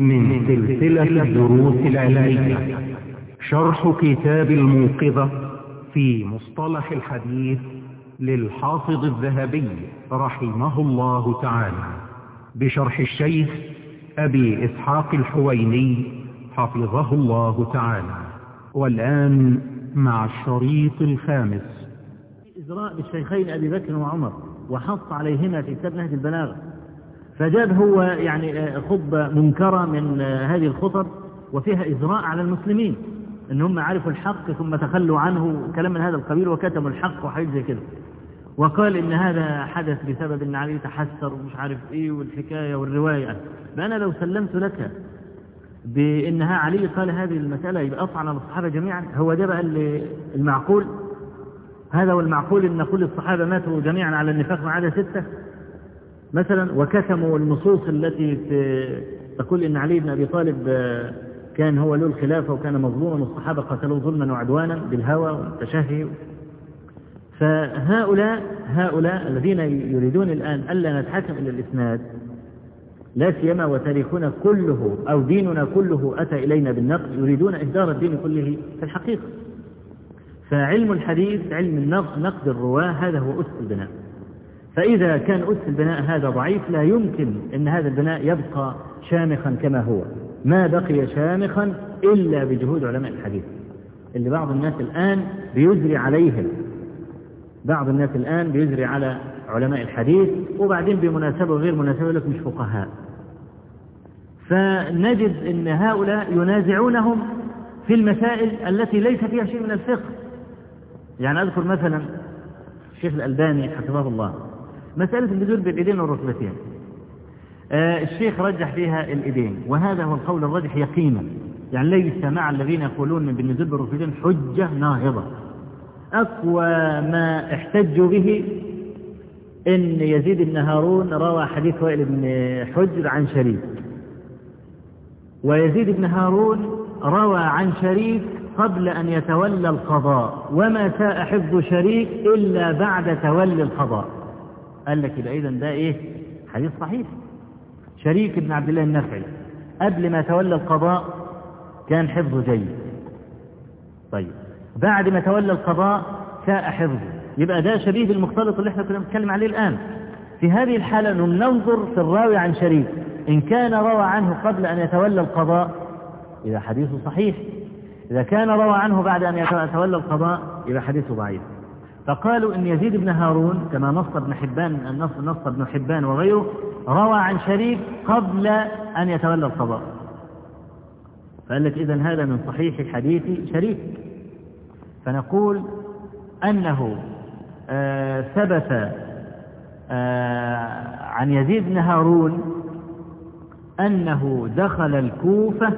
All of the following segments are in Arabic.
من سلسلة الدروس العلمية. شرح كتاب الموقظة في مصطلح الحديث للحافظ الذهبي رحمه الله تعالى بشرح الشيخ أبي إسحاق الحويني حفظه الله تعالى. والآن مع الشريط الخامس. إجراء بالشيخين أبي بكر وعمر وحط عليهما في كتاب نهج البلاغة. فجاب هو يعني خطبة منكرة من هذه الخطب وفيها إجراء على المسلمين ان هم عرفوا الحق ثم تخلوا عنه كلام من هذا القبيل وكتموا الحق وحاجات زي كده. وقال إن هذا حدث بسبب إن علي تحسر ومش عارف إيه والحكاية والرواية. فأنا لو سلمت لك بإنها علي قال هذه المسألة يبقى أطعن على الصحابة جميعا. هو ده بقى المعقول هذا هو المعقول إن كل الصحابة ماتوا جميعا على النفاق ما عدا ستة. مثلا وكتموا النصوص التي تقول إن علي بن أبي طالب كان هو له الخلافة وكان مظلوما والصحابة قتلوه ظلما وعدوانا بالهوى والتشهي. فهؤلاء هؤلاء الذين يريدون الآن ألا نتحكم إلى الإسناد لا سيما وتاريخنا كله أو ديننا كله أتى إلينا بالنقد يريدون إهدار الدين كله في الحقيقة. فعلم الحديث علم النقد نقد الرواة هذا هو أس البناء. فإذا كان أس البناء هذا ضعيف لا يمكن أن هذا البناء يبقى شامخا كما هو. ما بقي شامخا إلا بجهود علماء الحديث اللي بعض الناس الآن بيجري عليهم. بعض الناس الآن بيجري على علماء الحديث وبعدين بمناسبة وغير مناسبة لك مش فقهاء. فنجد أن هؤلاء ينازعونهم في المسائل التي ليس فيها شيء من الفقه. يعني أذكر مثلا الشيخ الألباني حفظه الله. مسألة النزول بالإيدين والركبتين. آه الشيخ رجح فيها الإيدين وهذا هو القول الراجح يقينا. يعني ليس مع الذين يقولون بالنزول بالركبتين حجة ناهضة. أقوى ما احتجوا به إن يزيد بن هارون روى حديث وائل بن حجر عن شريك. ويزيد بن هارون روى عن شريك قبل أن يتولى القضاء وما ساء حفظ شريك إلا بعد تولي القضاء. قال لك يبقى إذا ده إيه؟ حديث صحيح. شريك بن عبد الله النخعي قبل ما تولى القضاء كان حفظه جيد. طيب بعد ما تولى القضاء ساء حفظه. يبقى ده شبيه بالمختلط اللي إحنا كنا بنتكلم عليه الآن. في هذه الحالة ننظر في الراوي عن شريك. إن كان روى عنه قبل أن يتولى القضاء إذا حديثه صحيح. إذا كان روى عنه بعد أن يتولى القضاء يبقى حديثه ضعيف. فقالوا إن يزيد بن هارون كما نص ابن حبان النص نص ابن حبان وغيره روى عن شريك قبل أن يتولى القضاء. فقال لك إذا هذا من صحيح حديث شريك. فنقول أنه آه ثبت آه عن يزيد بن هارون أنه دخل الكوفة.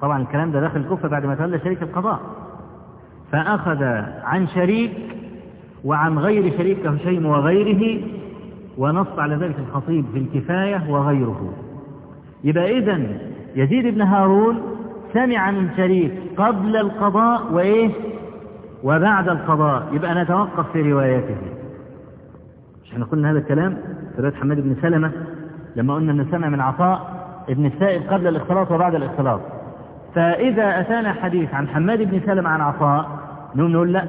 طبعا الكلام ده دخل الكوفة بعد ما تولى شريك القضاء. فأخذ عن شريك وعن غير شريك كهشيم وغيره ونص على ذلك الخطيب في الكفاية وغيره. يبقى إذا يزيد بن هارون سمع من شريك قبل القضاء وإيه؟ وبعد القضاء. يبقى نتوقف في روايته. مش إحنا قلنا هذا الكلام؟ في رواية حماد بن سلمة لما قلنا أنه سمع من عطاء ابن السائب قبل الاختلاط وبعد الاختلاط. فإذا أتانا حديث عن حماد بن سلمة عن عطاء نقول لا.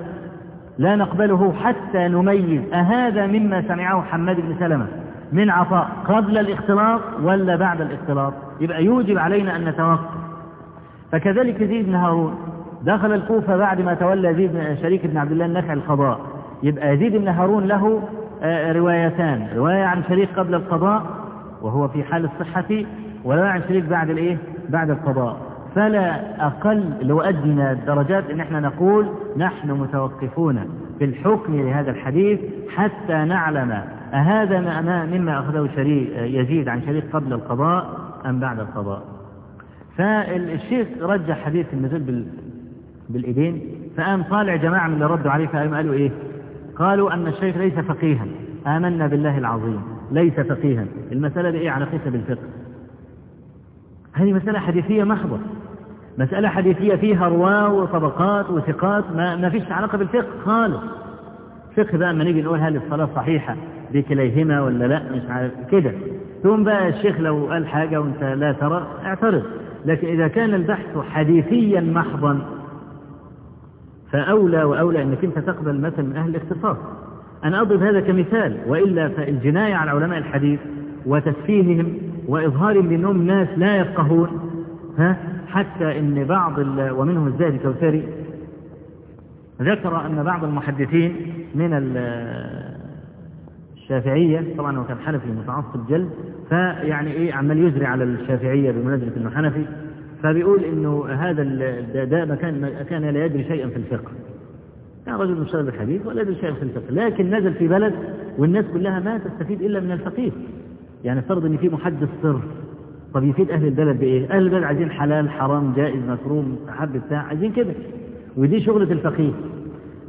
لا نقبله حتى نميز أهذا مما سمعه حماد بن سلمة من عطاء قبل الاختلاط ولا بعد الاختلاط؟ يبقى يوجب علينا أن نتوقف. فكذلك يزيد بن هارون دخل الكوفة بعد ما تولى يزيد بن شريك بن عبد الله النخعي القضاء. يبقى يزيد بن هارون له روايتان. رواية عن شريك قبل القضاء وهو في حال الصحة ورواية عن شريك بعد الإيه؟ بعد القضاء. فلا أقل لو أدنى الدرجات إن إحنا نقول نحن متوقفون في الحكم لهذا الحديث حتى نعلم أهذا ما مما أخذه شريك يزيد عن شريك قبل القضاء أم بعد القضاء. فالشيخ رجح حديث النزول بال... بالإيدين فقام طالع جماعة من اللي ردوا عليه فقام قالوا إيه؟ قالوا أن الشيخ ليس فقيها. آمنا بالله العظيم. ليس فقيها. المسألة دي إيه على قصة بالفقه. هذه مسألة حديثية محضة. مسألة حديثية فيها رواة وطبقات وثقات ما, ما فيش علاقة بالفقه خالص. فقه بقى اما نيجي نقول هل الصلاة صحيحة بكليهما ولا لا مش عارف كده. ثم بقى الشيخ لو قال حاجة وانت لا ترى اعترض. لكن إذا كان البحث حديثيا محضا فأولى وأولى أنك أنت تقبل مثل من أهل الاختصاص. أنا أضرب هذا كمثال وإلا فالجناية على علماء الحديث وتسفيههم وإظهارهم بأنهم ناس لا يفقهون ها؟ حتى إن بعض ومنهم الزاهد الكوثري ذكر أن بعض المحدثين من ال- الشافعية طبعا هو كان حنفي متعصب جلد فيعني إيه عمال يجري على الشافعية بمناسبة إنه حنفي فبيقول إنه هذا ده, ما كان كان لا يدري شيئا في الفقه. كان رجل مشتغل بالحديث ولا يدري شيئا في الفقه لكن نزل في بلد والناس كلها ما تستفيد إلا من الفقيه. يعني افترض إن في محدث صرف طب يفيد أهل البلد بإيه؟ أهل البلد عايزين حلال حرام جائز مكروه مستحب بتاع عايزين كده. ودي شغلة الفقيه.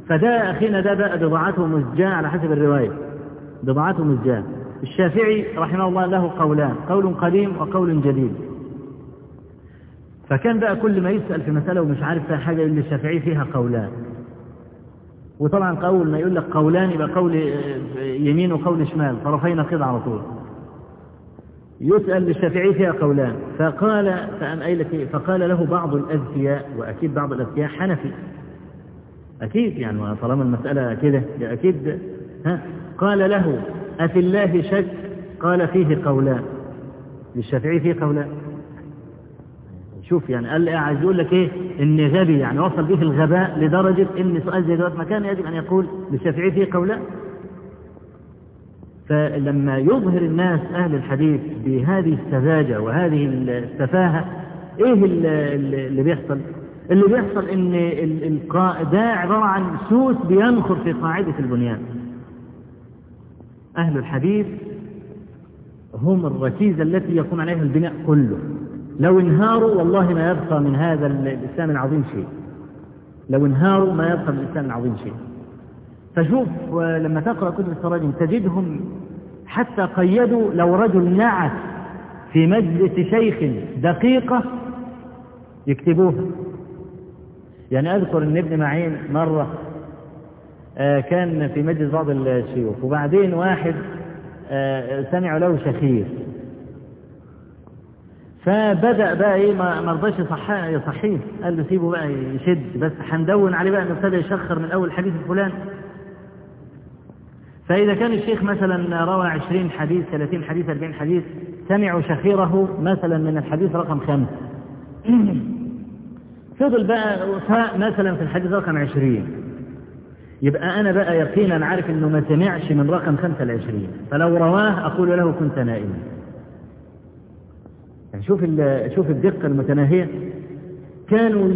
فده أخينا ده بقى بضاعته مزجاة على حسب الرواية. بضاعته مزجاة. الشافعي رحمه الله له قولان قول قديم وقول جديد. فكان بقى كل ما يسأل في مسألة ومش عارف فيها حاجة يقول الشافعي فيها قولان. وطبعا قول ما يقول لك قولان يبقى قول يمين وقول شمال طرفين كده على طول. يسأل للشافعي فيها قولان. فقال فأم إيه؟ فقال له بعض الأذكياء وأكيد بعض الأذكياء حنفي. أكيد يعني طالما المسألة كده أكيد ها؟ قال له أفي الله شك؟ قال فيه قولان. للشافعي فيه قولان. شوف يعني قال لي عايز يقول لك إيه؟ ان غبي يعني وصل به الغباء لدرجة ان سؤال زي دوت مكان يجب أن يقول للشافعي فيه قولان. فلما يظهر الناس أهل الحديث بهذه السذاجة وهذه السفاهة إيه اللي, بيحصل؟ اللي بيحصل إن ده عبارة عن سوس بينخر في قاعدة البنيان. أهل الحديث هم الركيزة التي يقوم عليها البناء كله. لو انهاروا والله ما يبقى من هذا ال- الإسلام العظيم شيء. لو انهاروا ما يبقى من الإسلام العظيم شيء. فشوف ولما تقرأ كتب التراجم تجدهم حتى قيدوا لو رجل نعت في مجلس شيخ دقيقة يكتبوها. يعني أذكر أن ابن معين مرة آه، كان في مجلس بعض الشيوخ وبعدين واحد آه، سمع له شخير. فبدأ بقى إيه ما رضاش يصحيه. قال له سيبه بقى يشد بس هندون عليه بقى إنه ابتدى يشخر من أول حديث فلان فإذا كان الشيخ مثلا روى 20 حديث 30 حديث 40 حديث سمعوا شخيره مثلا من الحديث رقم خمسة فضل بقى مثلا في الحديث رقم 20 يبقى أنا بقى يقينا عارف إنه ما سمعش من رقم خمسة لعشرين. فلو رواه أقول له كنت نائما. يعني شوف شوف الدقة المتناهية. كانوا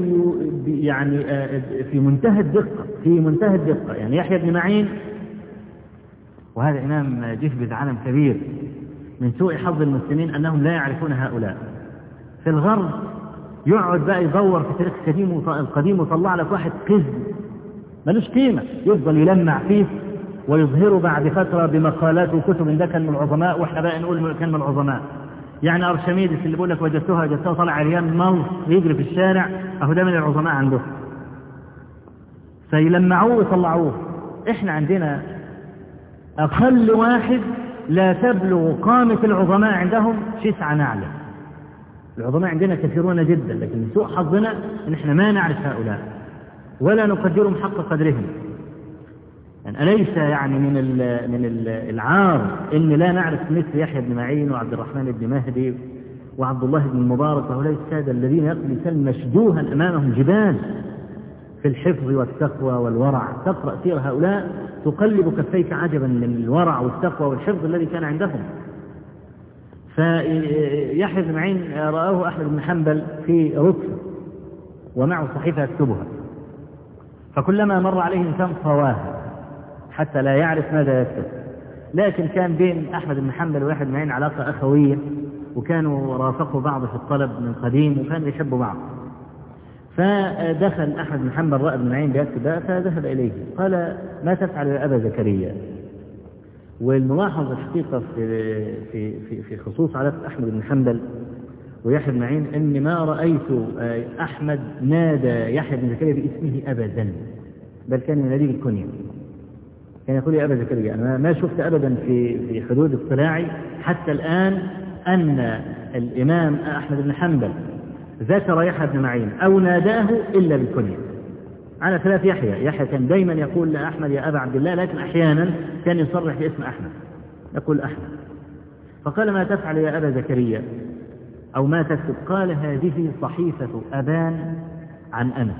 يعني آه، في منتهى الدقة في منتهى الدقة. يعني يحيى بن معين وهذا إمام جهبذ علم كبير من سوء حظ المسلمين أنهم لا يعرفون هؤلاء. في الغرب يقعد بقى يدور في التاريخ القديم القديم ويطلع لك واحد قزم. ملوش قيمة. يفضل يلمع فيه ويظهره بعد فترة بمقالات وكتب ده كان من العظماء وإحنا بقى نقول كان من العظماء. يعني أرشميدس اللي بيقول لك وجدتها وجدتها طالع عريان ملص يجري في الشارع أهو ده من العظماء عندهم. فيلمعوه ويطلعوه. إحنا عندنا أقل واحد لا تبلغ قامة العظماء عندهم شسع نعلة العظماء عندنا كثيرون جدا لكن سوء حظنا ان إحنا ما نعرف هؤلاء ولا نقدرهم حق قدرهم. يعني أليس يعني من ال من ال العار إن لا نعرف مثل يحيى بن معين وعبد الرحمن بن مهدي وعبد الله بن المبارك وهؤلاء السادة الذين يقضي الإنسان مشدوها أمامهم جبال؟ في الحفظ والتقوى والورع. تقرأ سير هؤلاء تقلب كفيك عجبا من الورع والتقوى والحفظ الذي كان عندهم. فيحيى بن معين رآه أحمد بن حنبل في ركن ومعه صحيفة يكتبها. فكلما مر عليه إنسان صواها حتى لا يعرف ماذا يكتب. لكن كان بين أحمد بن حنبل ويحيى بن معين علاقة أخوية وكانوا رافقوا بعض في الطلب من قديم وكانوا يحبوا بعض. فدخل بن حنبل رأى ابن معين بيكتب بقى فذهب إليه. قال ما تفعل يا أبا زكريا؟ والملاحظ الحقيقة في في في في خصوص علاقة أحمد بن حنبل ويحيى بن معين إني ما رأيت أحمد نادى يحيى بن زكريا باسمه أبدا بل كان يناديه بالكنية كان يقول يا أبا زكريا أنا ما شفت أبدا في في حدود اطلاعي حتى الآن أن الإمام أحمد بن حنبل ذكر يحيى بن معين أو ناداه إلا بالكنية على خلاف يحيى يحيى كان دائما يقول لأحمد يا أبا عبد الله لكن أحيانا كان يصرح باسم أحمد يقول أحمد. فقال ما تفعل يا أبا زكريا؟ أو ما تكتب؟ قال هذه صحيفة أبان عن أنس.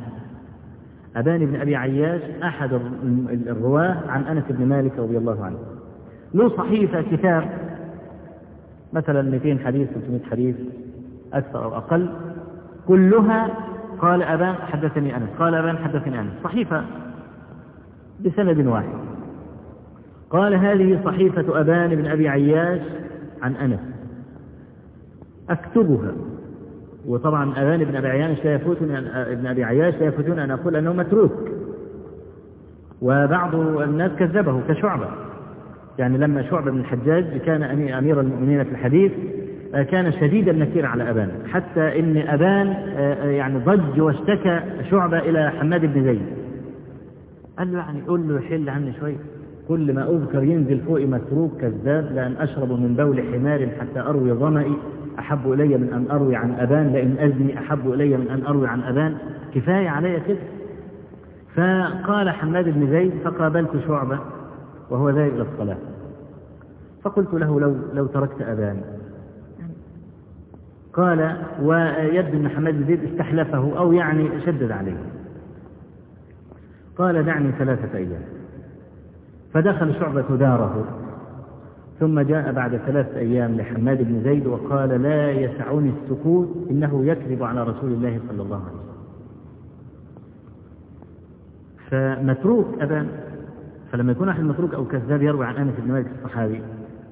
أبان بن أبي عياش أحد الرواة عن أنس بن مالك رضي الله عنه. له صحيفة كتاب مثلا 200 حديث 300 حديث أكثر أو أقل. كلها قال أبان حدثني أنس. قال أبان حدثني أنس. صحيفة بسند واحد. قال هذه صحيفة أبان بن أبي عياش عن أنس. أكتبها. وطبعا أبان بن أبي عياش لا يفوتني ابن أبي عياش لا يفوتون أن أقول أنه متروك. وبعض الناس كذبه كشعبة. يعني لما شعبة بن الحجاج كان أمير المؤمنين في الحديث كان شديد النكير على أبان. حتى إن أبان يعني ضج واشتكى شعبة إلى حماد بن زيد. قال له يعني قول له حل عني شوي. كل ما أذكر ينزل فوقي متروك كذاب لأن أشرب من بول حمار حتى أروي ظمئي أحب إلي من أن أروي عن أبان لئن أزني أحب إلي من أن أروي عن أبان. كفاية علي كده. فقال حماد بن زيد فقابلت شعبة وهو ذاهب إلى الصلاة. فقلت له لو لو تركت أبان. قال ويبدو أن حماد بن زيد استحلفه أو يعني شدد عليه. قال دعني ثلاثة أيام. فدخل شعبة داره ثم جاء بعد ثلاثة أيام لحماد بن زيد وقال لا يسعني السكوت إنه يكذب على رسول الله صلى الله عليه وسلم. فمتروك أبان فلما يكون أحد متروك أو كذاب يروي عن أنس بن مالك الصحابي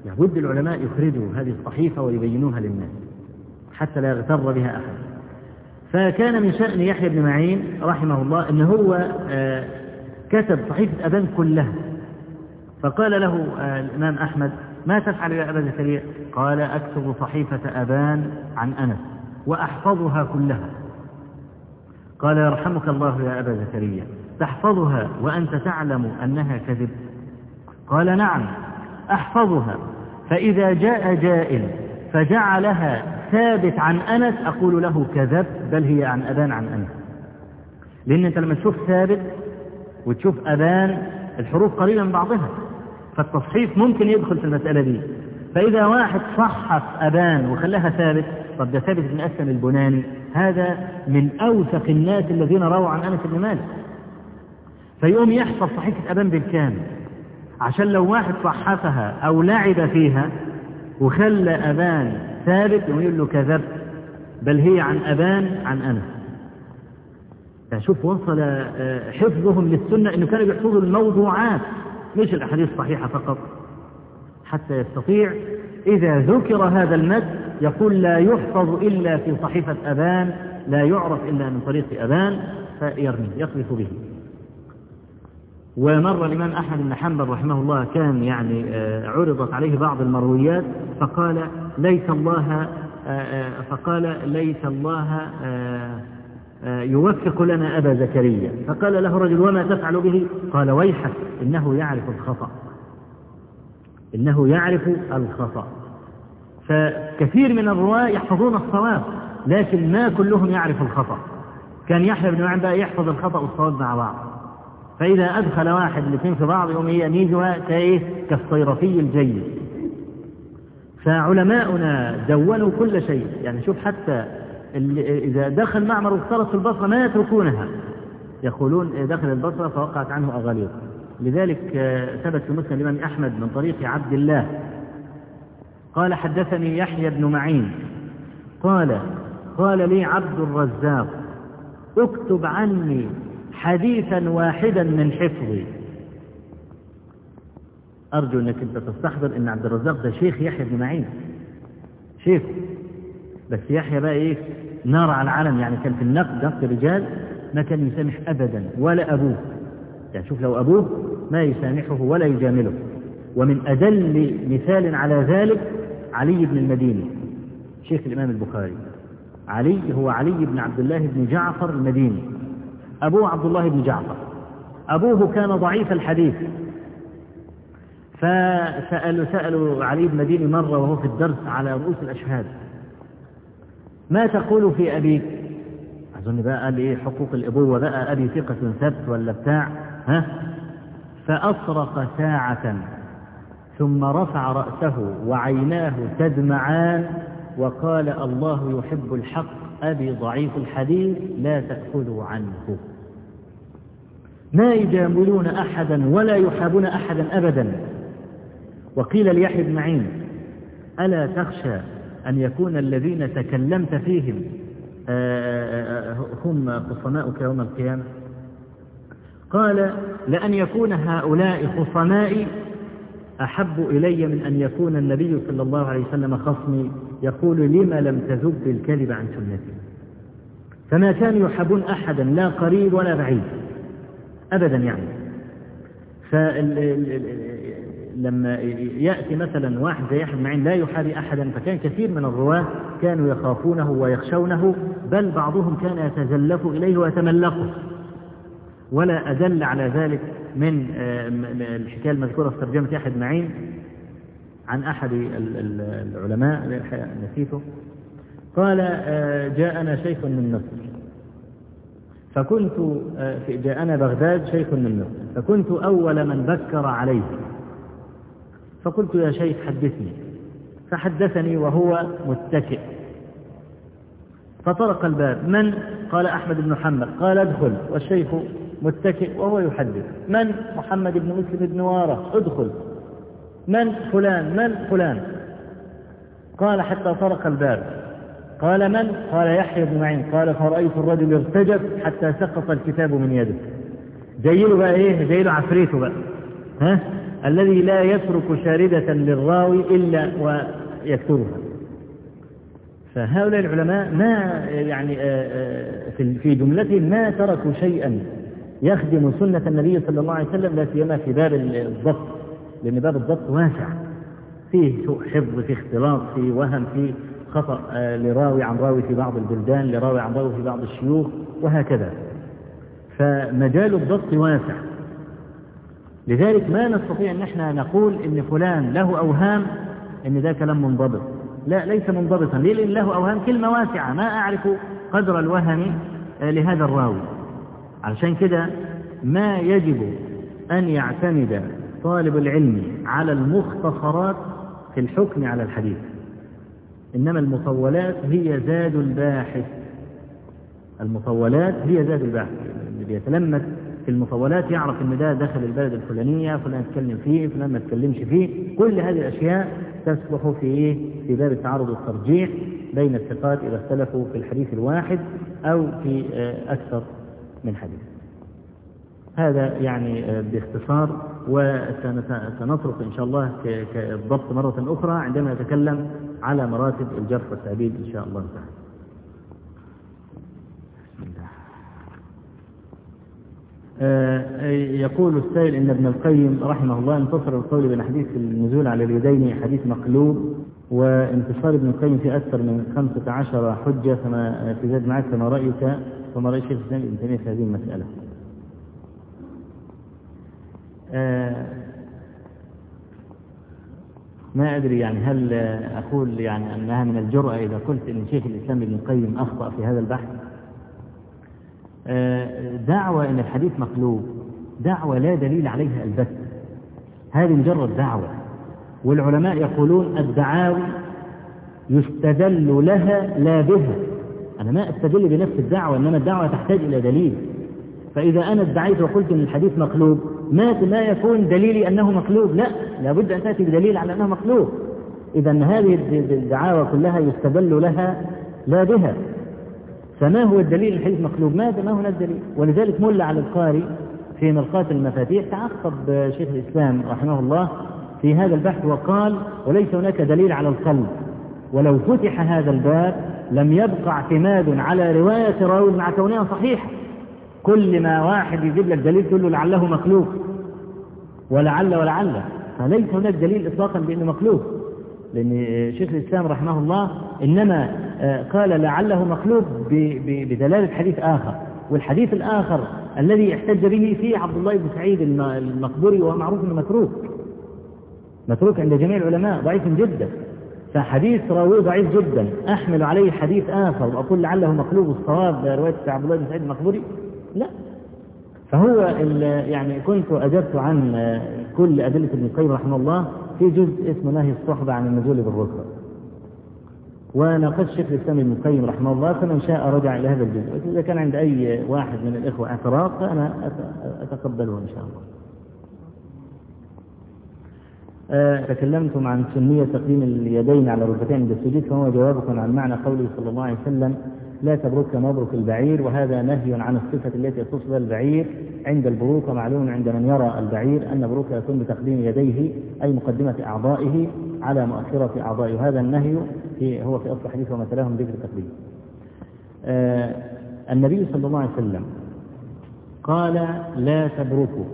لابد العلماء يخرجوا هذه الصحيفة ويبينوها للناس. حتى لا يغتر بها أحد. فكان من شأن يحيى بن معين رحمه الله أنه هو كتب صحيفة أبان كلها. فقال له الإمام أحمد ما تفعل يا أبا زكريا؟ قال أكتب صحيفة أبان عن أنس وأحفظها كلها. قال يرحمك الله يا أبا زكريا تحفظها وأنت تعلم أنها كذب. قال نعم أحفظها فإذا جاء جائل فجعلها ثابت عن أنس أقول له كذب بل هي عن أبان عن أنس. لأن أنت لما تشوف ثابت وتشوف أبان الحروف قريبة من بعضها فالتصحيف ممكن يدخل في المسألة دي. فإذا واحد صحف أبان وخلاها ثابت طب ده ثابت بن أسلم البناني. هذا من أوثق الناس الذين رووا عن أنس بن مالك. فيقوم يحفظ صحيفة أبان بالكامل. عشان لو واحد صحفها أو لعب فيها وخلى أبان ثابت ويقول له كذبت بل هي عن أبان عن أنس. فشوف وصل حفظهم للسنة أنه كانوا يحفظوا الموضوعات مش الأحاديث الصحيحة فقط. حتى يستطيع إذا ذكر هذا المد يقول لا يحفظ إلا في صحيفة أبان لا يعرف إلا من طريق أبان فيرمي يقذف به. ومر الإمام أحمد بن حنبل رحمه الله كان يعني عرضت عليه بعض المرويات فقال ليس الله فقال ليس الله يوفق لنا أبا زكريا. فقال له رجل وما تفعل به؟ قال ويحك إنه يعرف الخطأ. إنه يعرف الخطأ. فكثير من الرواة يحفظون الصواب لكن ما كلهم يعرف الخطأ. كان يحيى بن بقى يحفظ الخطأ والصواب مع بعض. فإذا أدخل واحد الاثنين في بعض يقوم يميزها كإيه كالصيرفي الجيد. فعلماؤنا دونوا كل شيء. يعني شوف حتى إذا دخل معمر واختلط في البصرة ما يتركونها. يقولون دخل البصرة فوقعت عنه أغاليط لذلك ثبت في مسلم الإمام أحمد من طريق عبد الله. قال حدثني يحيى بن معين. قال قال لي عبد الرزاق اكتب عني حديثا واحدا من حفظي. أرجو أنك أنت تستحضر أن عبد الرزاق ده شيخ يحيى بن معين. شيخ. بس يحيى بقى إيه؟ نار على العالم. يعني كان في النقد نقد الرجال ما كان يسامح أبدا ولا أبوه. يعني شوف لو أبوه ما يسامحه ولا يجامله. ومن أدل مثال على ذلك علي بن المديني شيخ الإمام البخاري. علي هو علي بن عبد الله بن جعفر المديني. أبوه عبد الله بن جعفر. أبوه كان ضعيف الحديث. فسألوا سألوا علي بن مديني مرة وهو في الدرس على رؤوس الأشهاد. ما تقول في أبيك أظن بقى قال إيه حقوق الأبوة بقى أبي ثقة ثبت ولا بتاع؟ ها؟ فأصرخ ساعة ثم رفع رأسه وعيناه تدمعان وقال الله يحب الحق أبي ضعيف الحديث لا تأخذوا عنه. ما يجاملون أحدا ولا يحابون أحدا أبدا. وقيل ليحيى بن معين ألا تخشى أن يكون الذين تكلمت فيهم هم خصماؤك يوم القيامة؟ قال لأن يكون هؤلاء خصمائي أحب إلي من أن يكون النبي صلى الله عليه وسلم خصمي. يقول لم لم تذب الكذب عن سنتي؟ فما كانوا يحبون أحدا لا قريب ولا بعيد. أبدا يعني. فلما يأتي مثلا واحد زي يحيى معين لا يحابي أحدا فكان كثير من الرواة كانوا يخافونه ويخشونه بل بعضهم كان يتزلف إليه ويتملقه. ولا أدل على ذلك من الحكاية المذكورة في ترجمة يحيى معين عن أحد العلماء نسيته. قال جاءنا شيخ من مصر. فكنت جاءنا بغداد شيخ من مصر. فكنت أول من بكر عليه. فقلت يا شيخ حدثني. فحدثني وهو متكئ. فطرق الباب. من؟ قال أحمد بن محمد. قال ادخل. والشيخ متكئ وهو يحدث. من؟ محمد بن مسلم بن وارة ادخل. من؟ فلان. من؟ فلان. قال حتى طرق الباب. قال من؟ قال يحيى بن معين. قال فرأيت الرجل ارتجف حتى سقط الكتاب من يده. جايله بقى إيه؟ جايله عفريته بقى. ها؟ الذي لا يترك شاردة للراوي إلا ويكتبها. فهؤلاء العلماء ما يعني في جملتهم ما تركوا شيئا يخدم سنة النبي صلى الله عليه وسلم لا سيما في باب الضبط لأن باب الضبط واسع. فيه سوء حفظ فيه اختلاط فيه وهم فيه خطأ لراوي عن راوي في بعض البلدان لراوي عن راوي في بعض الشيوخ وهكذا. فمجال الضبط واسع. لذلك ما نستطيع أن إحنا نقول إن فلان له أوهام إن ده كلام منضبط. لا ليس منضبطا. ليه؟ لأن له أوهام كلمة واسعة. ما أعرف قدر الوهم لهذا الراوي. علشان كده ما يجب أن يعتمد طالب العلم على المختصرات في الحكم على الحديث. إنما المطولات هي زاد الباحث. المطولات هي زاد الباحث. اللي بيتلمس في المطولات يعرف إن ده دخل البلد الفلانية فلان اتكلم فيه فلان ما اتكلمش فيه. كل هذه الأشياء تصلح في إيه؟ في باب التعارض والترجيح بين الثقات إذا اختلفوا في الحديث الواحد أو في أكثر من حديث. هذا يعني باختصار وسنترك إن شاء الله كالضبط مرة أخرى عندما نتكلم على مراتب الجرح والتعديل إن شاء الله تعالى. يقول السائل إن ابن القيم رحمه الله انتصر القول بين حديث النزول على اليدين حديث مقلوب وانتصار ابن القيم في أكثر من خمسة عشر حجة فما في زاد معك فما رأيك؟ وما رأي شيخ الاسلام ابن تيمية في هذه المسألة. ما أدري يعني هل أقول يعني أنها من الجرأة إذا قلت أن شيخ الإسلام ابن القيم أخطأ في هذا البحث؟ دعوة أن الحديث مقلوب دعوة لا دليل عليها البتة هذه مجرد دعوة. والعلماء يقولون الدعاوي يستدل لها لا بها. أنا ما أستدل بنفس الدعوة إنما الدعوة تحتاج إلى دليل. فإذا أنا ادعيت وقلت أن الحديث مقلوب ما ما يكون دليلي أنه مقلوب. لا لابد أن تأتي بدليل على أنه مقلوب. إذا هذه الدعاوى كلها يستدل لها لا بها. فما هو الدليل الحديث مقلوب؟ ماذا ما هو الدليل؟ ولذلك مل على القاري في ملقاة المفاتيح. تعقب شيخ الإسلام رحمه الله في هذا البحث وقال وليس هناك دليل على القلب. ولو فتح هذا الباب لم يبقى اعتماد على رواية راوي مع كونها صحيحة. كل ما واحد يجيب لك دليل تقول له لعله مخلوق. ولعل ولعل. فليس هناك دليل اطلاقا بأنه مخلوق. لأن شيخ الإسلام رحمه الله إنما قال لعله مخلوق بدلالة حديث آخر. والحديث الآخر الذي احتج به فيه عبد الله بن سعيد المقبوري وهو معروف إنه متروك. متروك عند جميع العلماء ضعيف جدا. فحديث راويه ضعيف جدا. أحمل عليه حديث آخر وأقول لعله مقلوب الصواب رواية عبد الله بن سعيد المقبوري لا. فهو يعني كنت أجبت عن كل أدلة ابن القيم رحمه الله في جزء اسمه نهي الصحبة عن النزول بالركبة. وناقشت شيخ الإسلام ابن القيم رحمه الله فمن شاء رجع إلى هذا الجزء. إذا كان عند أي واحد من الإخوة اعتراض فأنا أتقبله إن شاء الله. تكلمتم عن سنية تقديم اليدين على الركبتين عند السجود فهو جوابكم عن معنى قوله صلى الله عليه وسلم لا تبرك مبرك البعير وهذا نهي عن الصفة التي بها البعير عند البروك ومعلوم عند من يرى البعير أن بروك يكون بتقديم يديه أي مقدمة أعضائه على مؤخرة أعضائه. وهذا النهي في هو في أصل الحديث وما تلاهم ذكر التقديم. آه النبي صلى الله عليه وسلم قال لا تبركوا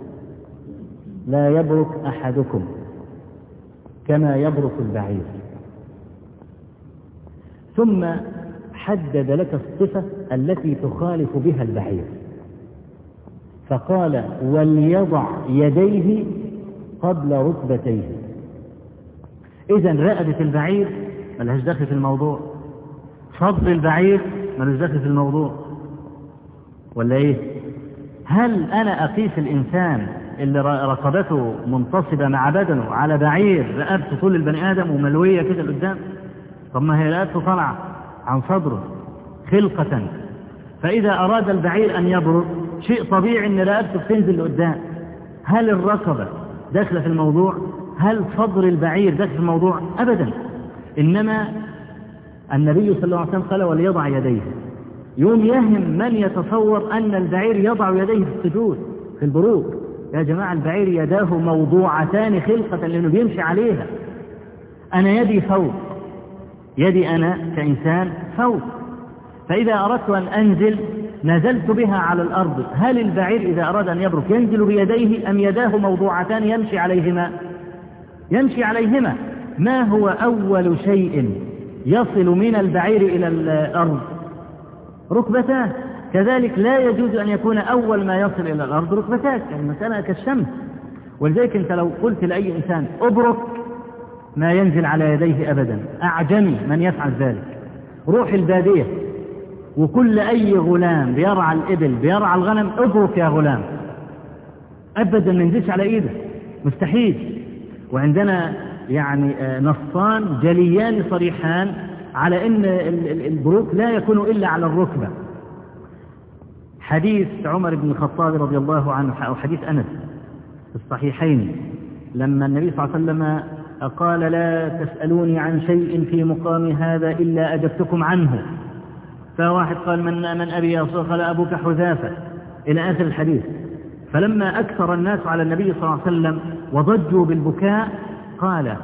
لا يبرك أحدكم كما يبرك البعير. ثم حدد لك الصفة التي تخالف بها البعير. فقال وليضع يديه قبل ركبتيه. إذا رقبة البعير ملهاش دخل في الموضوع. صدر البعير ملهاش دخل في الموضوع. ولا إيه؟ هل أنا أقيس الإنسان اللي رقبته منتصبة مع بدنه على بعير رقبته طول البني آدم وملوية كده لقدام طب ما هي رقبته طالعة. عن صدره خلقة. فإذا أراد البعير أن يبرد شيء طبيعي أن رقبته بتنزل لقدام. هل الرقبة داخلة في الموضوع؟ هل صدر البعير داخل في الموضوع؟ أبدا. إنما النبي صلى الله عليه وسلم قال وليضع يديه. يوم يهم من يتصور أن البعير يضع يديه في السجود في البروك يا جماعة البعير يداه موضوعتان خلقة لأنه بيمشي عليها. أنا يدي فوق. يدي أنا كإنسان فوق. فإذا أردت أن أنزل نزلت بها على الأرض. هل البعير إذا أراد أن يبرك ينزل بيديه أم يداه موضوعتان يمشي عليهما؟ يمشي عليهما. ما هو أول شيء يصل من البعير إلى الأرض؟ ركبتاه كذلك لا يجوز أن يكون أول ما يصل إلى الأرض ركبتاك يعني المسألة كالشمس. ولذلك أنت لو قلت لأي إنسان أبرك ما ينزل على يديه أبدا. أعجمي من يفعل ذلك. روح البادية. وكل أي غلام بيرعى الإبل بيرعى الغنم ابرك يا غلام. أبدا ما ينزلش على إيده. مستحيل. وعندنا يعني نصان جليان صريحان على أن البروك لا يكون إلا على الركبة. حديث عمر بن الخطاب رضي الله عنه أو حديث أنس الصحيحين لما النبي صلى الله عليه وسلم قال لا تسألوني عن شيء في مقام هذا إلا أجبتكم عنه. فواحد قال من من أبي يا قال أبوك حذافة. إلى آخر الحديث. فلما أكثر الناس على النبي صلى الله عليه وسلم وضجوا بالبكاء قال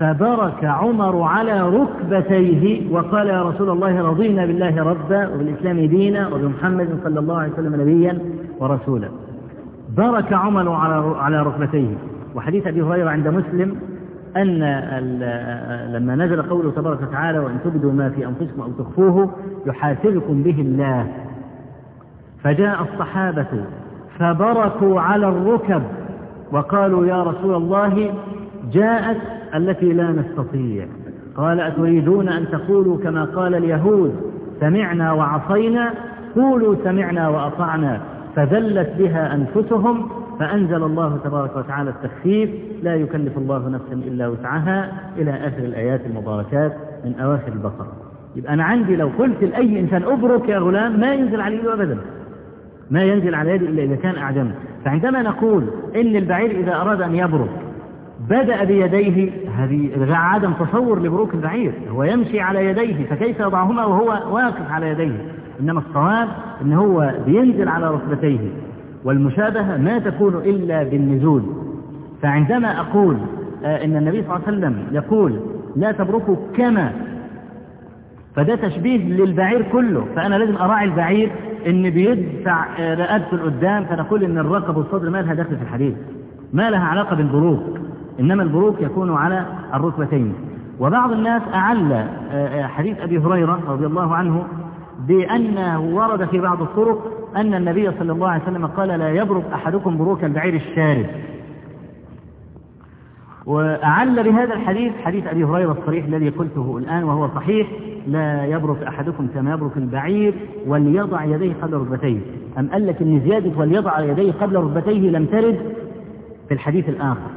فبرك عمر على ركبتيه وقال يا رسول الله رضينا بالله ربا وبالإسلام دينا وبمحمد صلى الله عليه وسلم نبيا ورسولا. برك عمر على على ركبتيه. وحديث أبي هريرة عند مسلم أن لما نزل قوله تبارك وتعالى وإن تبدوا ما في أنفسكم أو تخفوه يحاسبكم به الله. فجاء الصحابة فبركوا على الركب وقالوا يا رسول الله جاءت التي لا نستطيع. قال أتريدون أن تقولوا كما قال اليهود سمعنا وعصينا؟ قولوا سمعنا وأطعنا. فذلت بها أنفسهم فأنزل الله تبارك وتعالى التخفيف لا يكلف الله نفسا إلا وسعها إلى آخر الآيات المباركات من أواخر البقرة. يبقى أنا عندي لو قلت لأي إنسان أبرك يا غلام ما ينزل عليه أبدا. ما ينزل على يده إلا إذا كان أعجم فعندما نقول إن البعير إذا أراد أن يبرك بدأ بيديه هذه عدم تصور لبروك البعير هو يمشي على يديه فكيف يضعهما وهو واقف على يديه؟ إنما الصواب إن هو بينزل على ركبتيه. والمشابهة ما تكون إلا بالنزول. فعندما أقول إن النبي صلى الله عليه وسلم يقول لا تبركوا كما فده تشبيه للبعير كله. فأنا لازم أراعي البعير إن بيدفع رقبته لقدام فنقول إن الرقب والصدر ما لها دخل في الحديث. ما لها علاقة بالبروك إنما البروك يكون على الركبتين. وبعض الناس أعل حديث أبي هريرة رضي الله عنه بأنه ورد في بعض الطرق أن النبي صلى الله عليه وسلم قال لا يبرك أحدكم بروك البعير الشارد وأعل بهذا الحديث حديث أبي هريرة الصريح الذي قلته الآن وهو صحيح لا يبرك أحدكم كما يبرك البعير وليضع يديه قبل ركبتيه. أم قال لك أن زيادة وليضع يديه قبل ركبتيه لم ترد؟ في الحديث الآخر.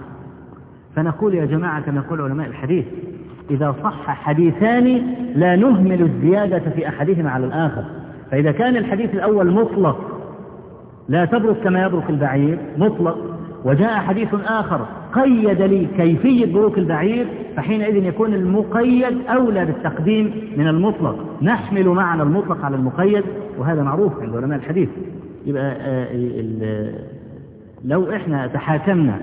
فنقول يا جماعة كما يقول علماء الحديث إذا صح حديثان لا نهمل الزيادة في أحدهما على الآخر. فإذا كان الحديث الأول مطلق لا تبرك كما يبرك البعير مطلق. وجاء حديث آخر قيد لي كيفية بروك البعير فحينئذ يكون المقيد أولى بالتقديم من المطلق. نحمل معنى المطلق على المقيد وهذا معروف عند علماء الحديث. يبقى لو إحنا تحاكمنا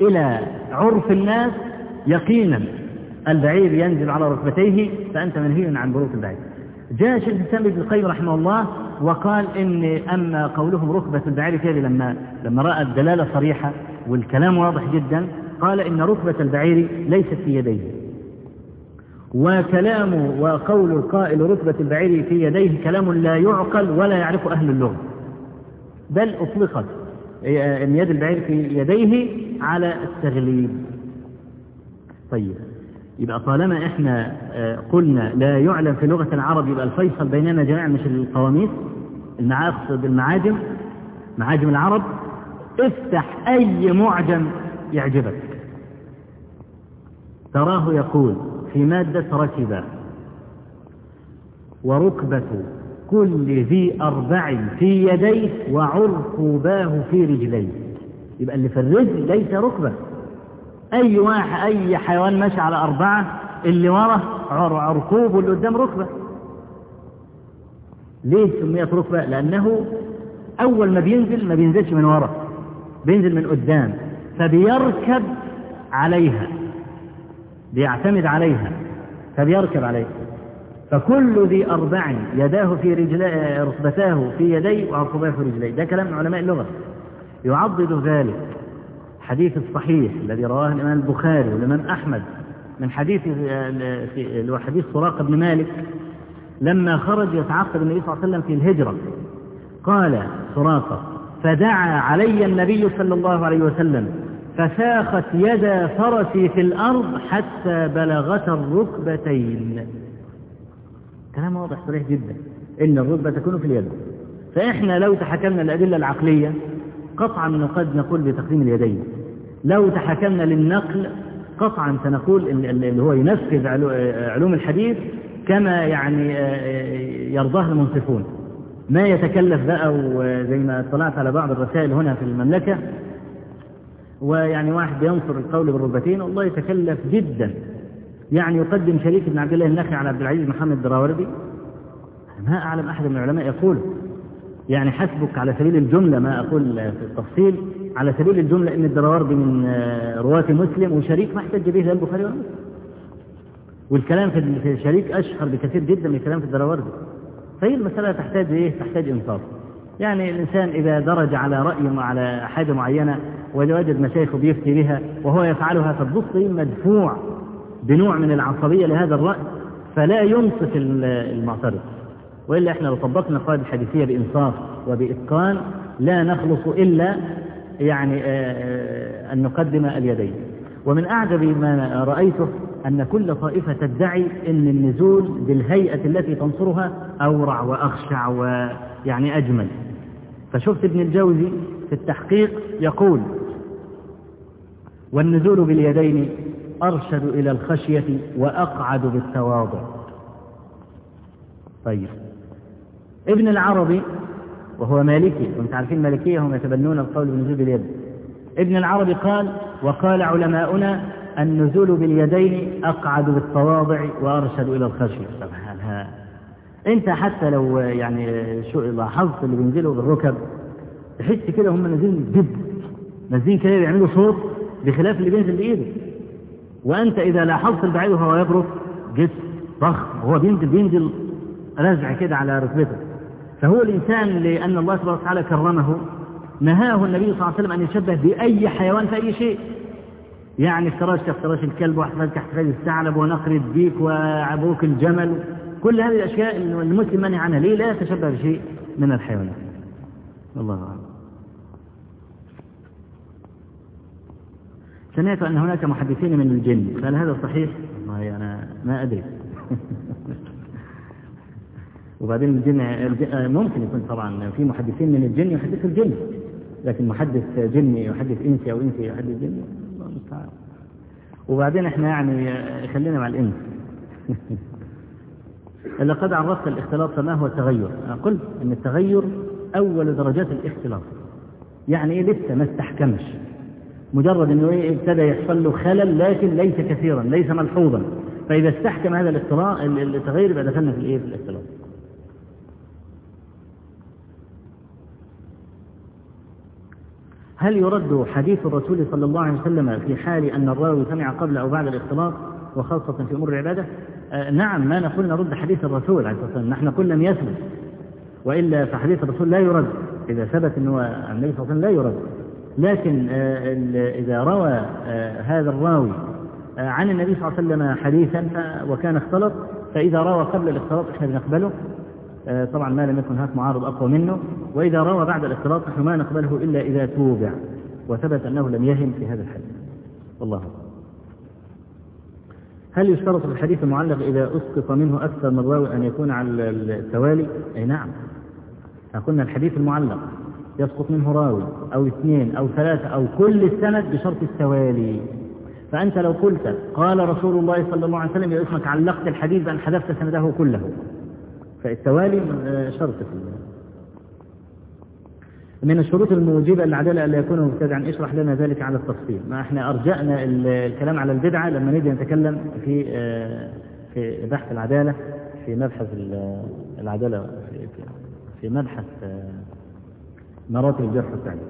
إلى عرف الناس يقينا البعير ينزل على ركبتيه فأنت منهي عن بروك البعير. جاء شيخ الإسلام ابن القيم رحمه الله وقال إن أما قولهم ركبة البعير كذا لما لما رأى الدلالة صريحة والكلام واضح جدا قال إن ركبة البعير ليست في يديه. وكلام وقول القائل ركبة البعير في يديه كلام لا يعقل ولا يعرف أهل اللغة. بل أطلقت أن يد البعير في يديه على التغليب. طيب. يبقى طالما إحنا قلنا لا يعلم في لغة العرب يبقى الفيصل بيننا جميعا مش القواميس المعاقصد المعاجم معاجم العرب افتح أي معجم يعجبك. تراه يقول في مادة ركب وركبة كل ذي أربع في يديه وعرقوباه في رجليه. يبقى اللي في الرجل ليس ركبة. أي واحد أي حيوان ماشي على أربعة اللي ورا عرقوب واللي قدام ركبة. ليه سميت ركبة؟ لأنه أول ما بينزل ما بينزلش من ورا بينزل من قدام فبيركب عليها بيعتمد عليها فبيركب عليها. فكل ذي أربع يداه في رجليه ركبتاه في يديه وعرقباه في رجليه. ده كلام علماء اللغة. يعضد ذلك. الحديث الصحيح الذي رواه الإمام البخاري والإمام أحمد من حديث حديث سراقة بن مالك لما خرج يتعقب النبي صلى الله عليه وسلم في الهجرة قال سراقة فدعا علي النبي صلى الله عليه وسلم فساخت يد فرسي في الأرض حتى بلغت الركبتين. كلام واضح صريح جدا إن الركبة تكون في اليد. فإحنا لو تحكمنا الأدلة العقلية قطعا قد نقول بتقديم اليدين. لو تحكمنا للنقل قطعا سنقول اللي هو ينفذ علوم الحديث كما يعني يرضاه المنصفون. ما يتكلف بقى وزي ما اطلعت على بعض الرسائل هنا في المملكة ويعني واحد ينصر القول بالركبتين والله يتكلف جدا. يعني يقدم شريك بن عبد الله النخعي على عبد العزيز محمد الدراوردي ما أعلم أحد من العلماء يقول يعني حسبك على سبيل الجملة ما أقول في التفصيل. على سبيل الجملة إن الدراوردي من رواة مسلم وشريك ما احتج به لا البخاري ولا والكلام في الشريك أشهر بكثير جدا من الكلام في الدراوردي. فهي المسألة تحتاج إيه؟ تحتاج إنصاف. يعني الإنسان إذا درج على رأي على حاجة معينة ووجد مشايخه بيفتي بها وهو يفعلها فتبص مدفوع بنوع من العصبية لهذا الرأي فلا ينصف المعترض. وإلا إحنا لو طبقنا القواعد الحديثية بإنصاف وبإتقان لا نخلص إلا يعني أن نقدم اليدين. ومن أعجب ما رأيته أن كل طائفة تدعي أن النزول بالهيئة التي تنصرها أورع وأخشع ويعني أجمل. فشفت ابن الجوزي في التحقيق يقول والنزول باليدين أرشد إلى الخشية وأقعد بالتواضع. طيب. ابن العربي وهو مالكي وانت عارفين المالكية هم يتبنون القول بالنزول باليد ابن العربي قال وقال علماؤنا النزول باليدين أقعد بالتواضع وأرشد إلى الخشية. سبحانها أنت حتى لو يعني شو لاحظت اللي بينزلوا بالركب تحس كده هم نازلين جد. نازلين كده بيعملوا صوت بخلاف اللي بينزل بإيده. وأنت إذا لاحظت البعيد وهو يبرك جسم ضخم وهو بينزل بينزل رزع كده على ركبته فهو الإنسان لأن الله سبحانه وتعالى كرمه نهاه النبي صلى الله عليه وسلم أن يشبه بأي حيوان في أي شيء. يعني افتراش كافتراش الكلب؟ واحتفاظ كاحتفاظ الثعلب؟ ونقر الديك وعبوك الجمل؟ كل هذه الأشياء المسلم منهي عنها ليه لا يتشبه بشيء من الحيوانات؟ الله أعلم. سمعت أن هناك محدثين من الجن فهل هذا صحيح؟ والله أنا ما أدري. وبعدين الجن الج- ممكن يكون طبعا في محدثين من الجن يحدثوا الجن لكن محدث جني يحدث انسي أو انسي يحدث جني الله المستعان. وبعدين إحنا يعني خلينا مع الإنس. لقد عرفت الاختلاط فما هو التغير؟ أنا قلت إن التغير أول درجات الاختلاط. يعني إيه لسه ما استحكمش. مجرد إنه إيه ابتدى يحصل له خلل لكن ليس كثيرا ليس ملحوظا. فإذا استحكم هذا الاختلاط التغير يبقى دخلنا في الإيه؟ في الاختلاط. هل يرد حديث الرسول صلى الله عليه وسلم في حال أن الراوي سمع قبل أو بعد الاختلاط وخاصة في أمور العبادة؟ آه نعم ما نقول نرد حديث الرسول عليه الصلاة والسلام. نحن نقول لم يثبت وإلا فحديث الرسول لا يرد. إذا ثبت أنه النبي صلى الله عليه وسلم لا يرد. لكن آه إذا روى آه هذا الراوي آه عن النبي صلى الله عليه وسلم حديثا وكان اختلط فإذا روى قبل الاختلاط إحنا بنقبله. آه، طبعا ما لم يكن هناك معارض أقوى منه. وإذا روى بعد الاختلاط نحن ما نقبله إلا إذا توبع وثبت أنه لم يهم في هذا الحديث والله. هل يشترط في الحديث المعلق إذا أسقط منه أكثر من راوي أن يكون على التوالي؟ أي نعم قلنا الحديث المعلق يسقط منه راوي أو اثنين أو ثلاثة أو كل السند بشرط التوالي فأنت لو قلت قال رسول الله صلى الله عليه وسلم يا اسمك علقت الحديث بأن حذفت سنده كله فالتوالي شرط في من الشروط الموجبة للعدالة ألا يكون مبتدعا. اشرح لنا ذلك على التفصيل. ما إحنا أرجأنا ال- الكلام على البدعة لما نيجي نتكلم في آه، في بحث العدالة في مبحث ال- العدالة في, مبحث آه، مراتب الجرح والتعديل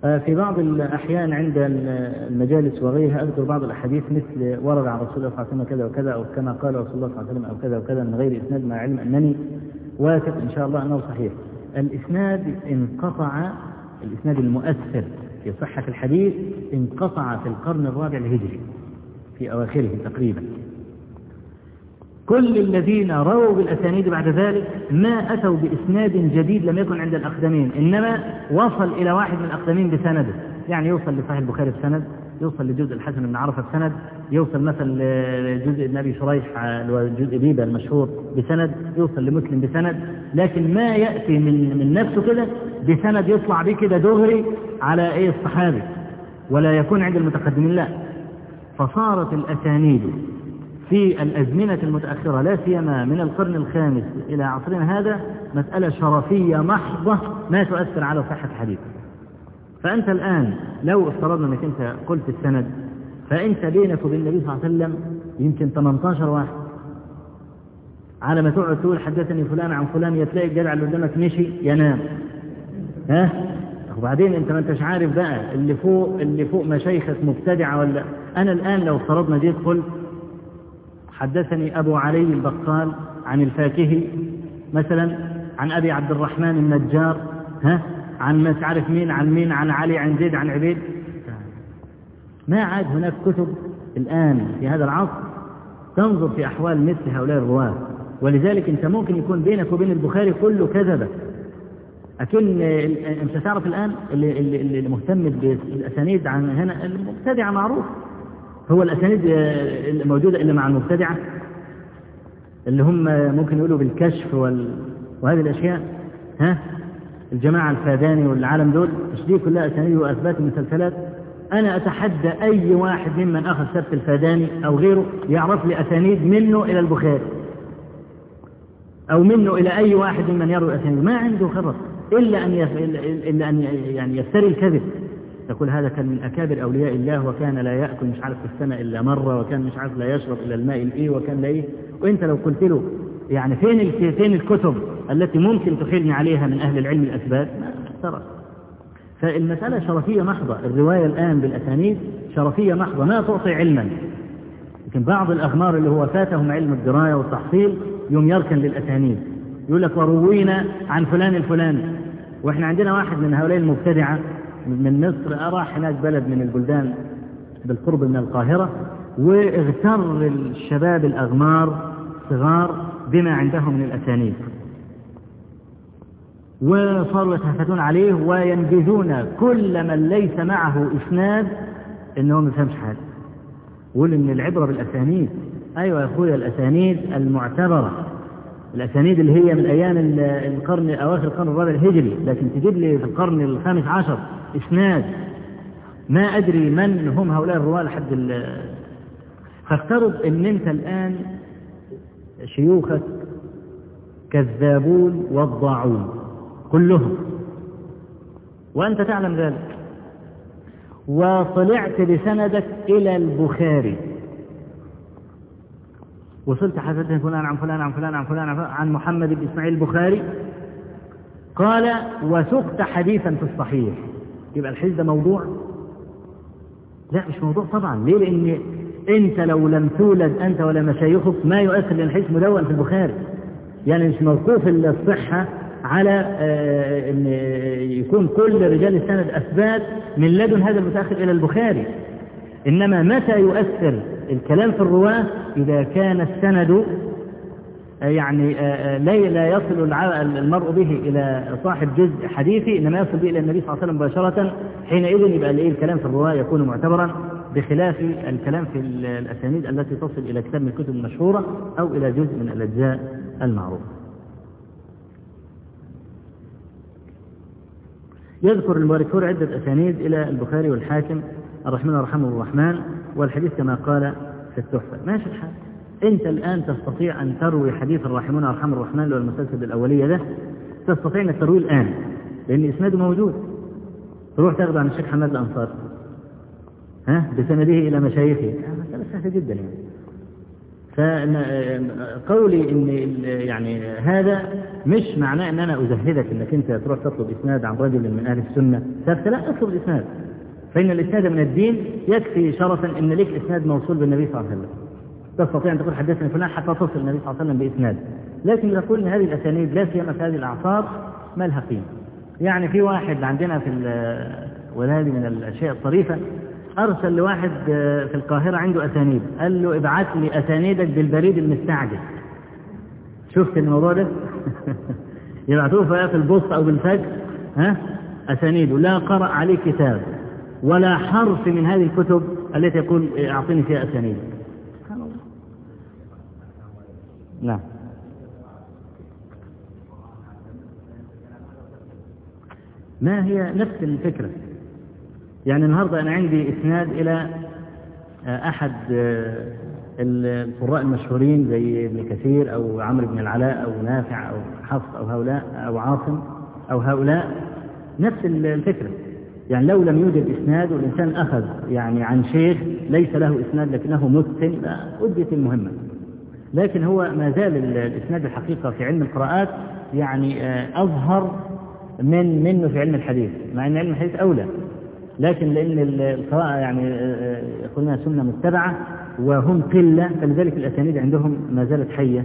في بعض الأحيان عند المجالس وغيرها أذكر بعض الأحاديث مثل ورد عن رسول الله صلى الله عليه وسلم كذا وكذا أو كما قال رسول الله صلى الله عليه وسلم أو كذا وكذا من غير إسناد مع علم أنني واثق إن شاء الله أنه صحيح. الإسناد انقطع الإسناد المؤثر في صحة الحديث انقطع في القرن الرابع الهجري في أواخره تقريبا. كل الذين رووا بالأسانيد بعد ذلك ما أتوا بإسناد جديد لم يكن عند الأقدمين إنما وصل إلى واحد من الأقدمين بسنده. يعني يوصل لصحيح البخاري بسند يوصل لجزء الحسن بن عرفة بسند يوصل مثلا لجزء ابن أبي شريح اللي هو جزء بيبة المشهور بسند يوصل لمسلم بسند. لكن ما يأتي من من نفسه كده بسند يطلع به كده دغري على إيه؟ الصحابي. ولا يكون عند المتقدمين لا. فصارت الأسانيد في الأزمنة المتأخرة لا سيما من القرن الخامس إلى عصرنا هذا مسألة شرفية محضة ما تؤثر على صحة الحديث فأنت الآن لو افترضنا أنك أنت قلت السند فأنت بينك وبين النبي صلى الله عليه وسلم يمكن 18 واحد. على ما تقعد تقول حدثني فلان عن فلان تلاقي الجدع اللي قدامك مشي ينام. ها؟ وبعدين أنت ما أنتش عارف بقى اللي فوق اللي فوق مشايخك مبتدعة ولا؟ أنا الآن لو افترضنا جيت قلت حدثني أبو علي البقال عن الفاكهي مثلا عن أبي عبد الرحمن النجار ها؟ عن مش عارف مين؟ عن مين؟ عن علي عن زيد عن عبيد. ما عاد هناك كتب الآن في هذا العصر تنظر في أحوال مثل هؤلاء الرواة. ولذلك أنت ممكن يكون بينك وبين البخاري كله كذبة. أكن أنت تعرف الآن اللي, اللي, اللي مهتم بالأسانيد عن هنا المبتدعة معروف. هو الأسانيد الموجودة إلا مع المبتدعة اللي هم ممكن يقولوا بالكشف وال... وهذه الأشياء ها؟ الجماعة الفاداني والعالم دول مش دي كلها أسانيد وأثبات مسلسلات أنا أتحدى أي واحد ممن أخذ سبت الفاداني أو غيره يعرف لي أسانيد منه إلى البخاري أو منه إلى أي واحد ممن يروي أسانيد. ما عنده خبر إلا أن يف... إلا أن يعني يفتري الكذب. يقول هذا كان من أكابر أولياء الله وكان لا يأكل مش عارف في السنة إلا مرة وكان مش عارف لا يشرب إلا الماء الإيه وكان لا إيه وأنت لو قلت له يعني فين. فين الكتب التي ممكن تحيلني عليها من أهل العلم الأثبات ما ترى فالمسألة شرفية محضة. الرواية الآن بالأسانيد شرفية محضة ما تعطي علما. لكن بعض الأغمار اللي هو فاتهم علم الدراية والتحصيل يوم يركن للأسانيد. يقول لك وروينا عن فلان الفلاني. وإحنا عندنا واحد من هؤلاء المبتدعة من مصر راح هناك بلد من البلدان بالقرب من القاهرة واغتر الشباب الأغمار صغار بما عندهم من الأسانيد. وصاروا يتهفتون عليه وينبذون كل من ليس معه إسناد إنه ما يفهمش حاجة. يقول إن العبرة بالأسانيد أيوة يا أخويا الأسانيد المعتبرة. الأسانيد اللي هي من أيام القرن أواخر القرن الرابع الهجري لكن تجيب لي في القرن الخامس عشر إسناد. ما أدري من هم هؤلاء الرواة لحد فافترض أن أنت الآن شيوخك كذابون وضاعون كلهم. وأنت تعلم ذلك. وطلعت بسندك إلى البخاري. وصلت حدثني فلان عن فلان عن فلان عن فلان عن, محمد بن إسماعيل البخاري. قال وسقت حديثا في الصحيح. يبقى الحديث ده موضوع؟ لا مش موضوع طبعا. ليه؟ لأن أنت لو لم تولد أنت ولا مشايخك ما يؤثر لأن الحديث مدون في البخاري. يعني مش موقوف الصحة على أن يكون كل رجال السند أثبات من لدن هذا المتأخر إلى البخاري. إنما متى يؤثر الكلام في الرواة إذا كان السند يعني لا لا يصل المرء به إلى صاحب جزء حديثي إنما يصل به إلى النبي صلى الله عليه وسلم مباشرة حينئذ يبقى الكلام في الرواة يكون معتبرا بخلاف الكلام في الأسانيد التي تصل إلى كتاب من الكتب المشهورة أو إلى جزء من الأجزاء المعروفة. يذكر المؤرخون عدة أسانيد إلى البخاري والحاكم الرحمن رحمه الرحمن. والحديث كما قال في التحفة. ماشي الحال. أنت الآن تستطيع أن تروي حديث الرحمن رحمه الرحمن اللي هو المسلسل الأولية ده؟ تستطيع أن ترويه الآن لأن إسناده موجود. تروح تاخذ عن الشيخ حماد الأنصار ها؟ بسنده إلى مشايخه. مسألة سهلة جدا يعني. فقولي إن يعني هذا مش معناه إن أنا أزهدك إنك أنت تروح تطلب إسناد عن رجل من أهل السنة. لا اطلب الإسناد. فإن الإسناد من الدين يكفي شرفا إن لك إسناد موصول بالنبي صلى الله عليه وسلم. تستطيع أن تقول حدثني فلان حتى تصل النبي صلى الله عليه وسلم بإسناد. لكن تقول ان هذه الأسانيد لا سيما في هذه الأعصار ما لها قيمه يعني في واحد عندنا في وهذه من الأشياء الطريفة أرسل لواحد في القاهرة عنده أسانيد. قال له ابعت لي أسانيدك بالبريد المستعجل. شفت الموضوع ده؟ يبعثوه في البوسط أو بالفجر. ها؟ أسانيده. لا قرأ عليه كتاب. ولا حرف من هذه الكتب التي يقول أعطيني فيها أسانيد. نعم. ما هي نفس الفكرة؟ يعني النهاردة أنا عندي إسناد إلى أحد القراء المشهورين زي ابن كثير أو عمرو بن العلاء أو نافع أو حفص أو هؤلاء أو عاصم أو هؤلاء. نفس الفكرة. يعني لو لم يوجد إسناد والإنسان أخذ يعني عن شيخ ليس له إسناد لكنه متقن أديت المهمة لكن هو ما زال الإسناد الحقيقة في علم القراءات يعني أظهر من منه في علم الحديث مع أن علم الحديث أولى. لكن لأن القراءة يعني قلنا سنة متبعة وهم قلة فلذلك الأسانيد عندهم ما زالت حية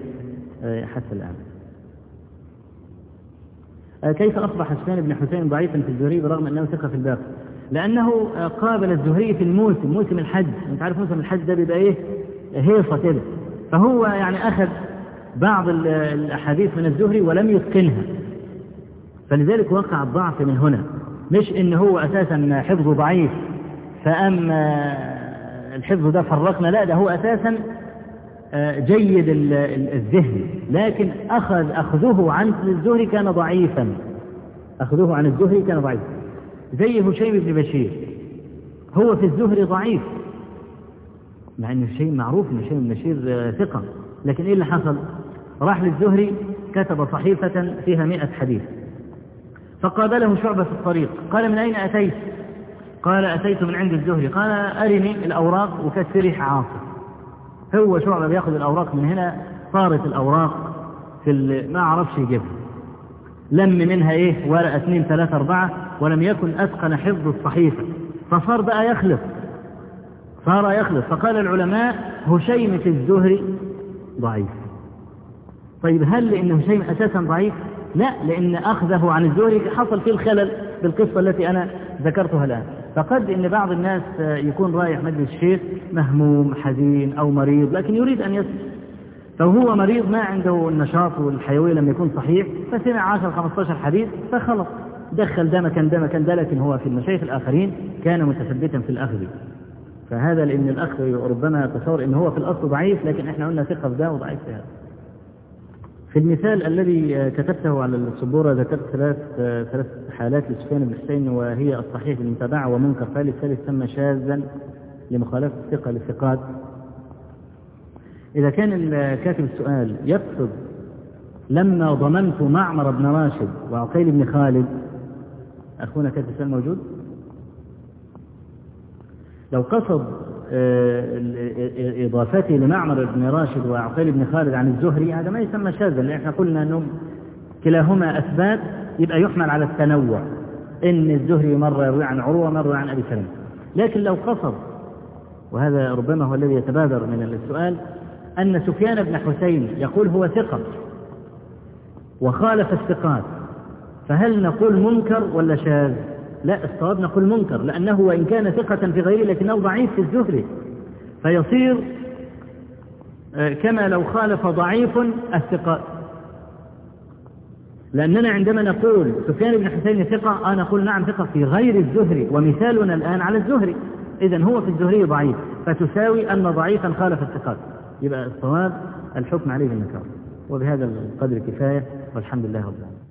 حتى الآن. كيف أصبح سفيان بن حسين ضعيفا في الزهري برغم أنه ثقة في الباقي؟ لأنه قابل الزهري في الموسم موسم الحج. أنت عارف موسم الحج ده بيبقى إيه؟ هيصة كده. فهو يعني أخذ بعض الأحاديث من الزهري ولم يتقنها. فلذلك وقع الضعف من هنا. مش إن هو أساسا حفظه ضعيف. فأما الحفظ ده فرقنا لا ده هو أساسا جيد الذهن. لكن اخذ أخذه عن الزهري كان ضعيفا. أخذه عن الزهري كان ضعيفا. زي هشيم بن بشير. هو في الزهري ضعيف. مع إن هشيم معروف إن هشيم بن بشير ثقة. لكن إيه اللي حصل؟ راح للزهري كتب صحيفة فيها مئة حديث. فقابله شعبة في الطريق. قال من أين أتيت؟ قال أتيت من عند الزهري. قال أرني الأوراق وكسري عاصف هو شعبة بياخذ الأوراق من هنا صارت الأوراق في ما عرفش يجيبها. لم منها إيه؟ ورقة اثنين ثلاثة أربعة ولم يكن أتقن حفظ الصحيفة. فصار بقى يخلط صار يخلط فقال العلماء هشيم في الزهري ضعيف. طيب هل لأن هشيم أساسا ضعيف؟ لا لأن أخذه عن الزهري حصل فيه الخلل بالقصة التي أنا ذكرتها الآن. فقد إن بعض الناس يكون رايح مجلس الشيخ مهموم حزين أو مريض لكن يريد أن يسمع فهو مريض ما عنده النشاط والحيوية لما يكون صحيح فسمع 10 15 حديث فخلص. دخل ده مكان ده مكان ده لكن هو في المشايخ الآخرين كان متثبتا في الأخذ. فهذا لأن الأخذ ربما يتصور أنه هو في الأصل ضعيف لكن إحنا قلنا ثقة في ده وضعيف في هذا. في المثال الذي كتبته على السبورة ذكرت ثلاث ثلاث حالات لسفيان بن حسين وهي الصحيح المتابعة ومنكر. ثالث ثالث ثم شاذا لمخالفة الثقة للثقات. إذا كان كاتب السؤال يقصد لما ضمنت معمر بن راشد وعقيل بن خالد أخونا كاتب السؤال موجود؟ لو قصد إضافته لمعمر بن راشد وعقيل بن خالد عن الزهري هذا ما يسمى شاذا لأن إحنا قلنا أنهم كلاهما أثبات يبقى يحمل على التنوع إن الزهري مرة يروي عن عروة مرة عن أبي سلمة. لكن لو قصد وهذا ربما هو الذي يتبادر من السؤال أن سفيان بن حسين يقول هو ثقة وخالف الثقات فهل نقول منكر ولا شاذ؟ لا الصواب نقول منكر لأنه وإن كان ثقة في غيره لكنه ضعيف في الزهري. فيصير كما لو خالف ضعيف الثقات لأننا عندما نقول سفيان بن حسين ثقة آه نقول نعم ثقة في غير الزهري. ومثالنا الآن على الزهري. إذا هو في الزهري ضعيف فتساوي أن ضعيفا خالف الثقات يبقى الصواب الحكم عليه بالنكار وبهذا القدر كفاية والحمد لله رب العالمين.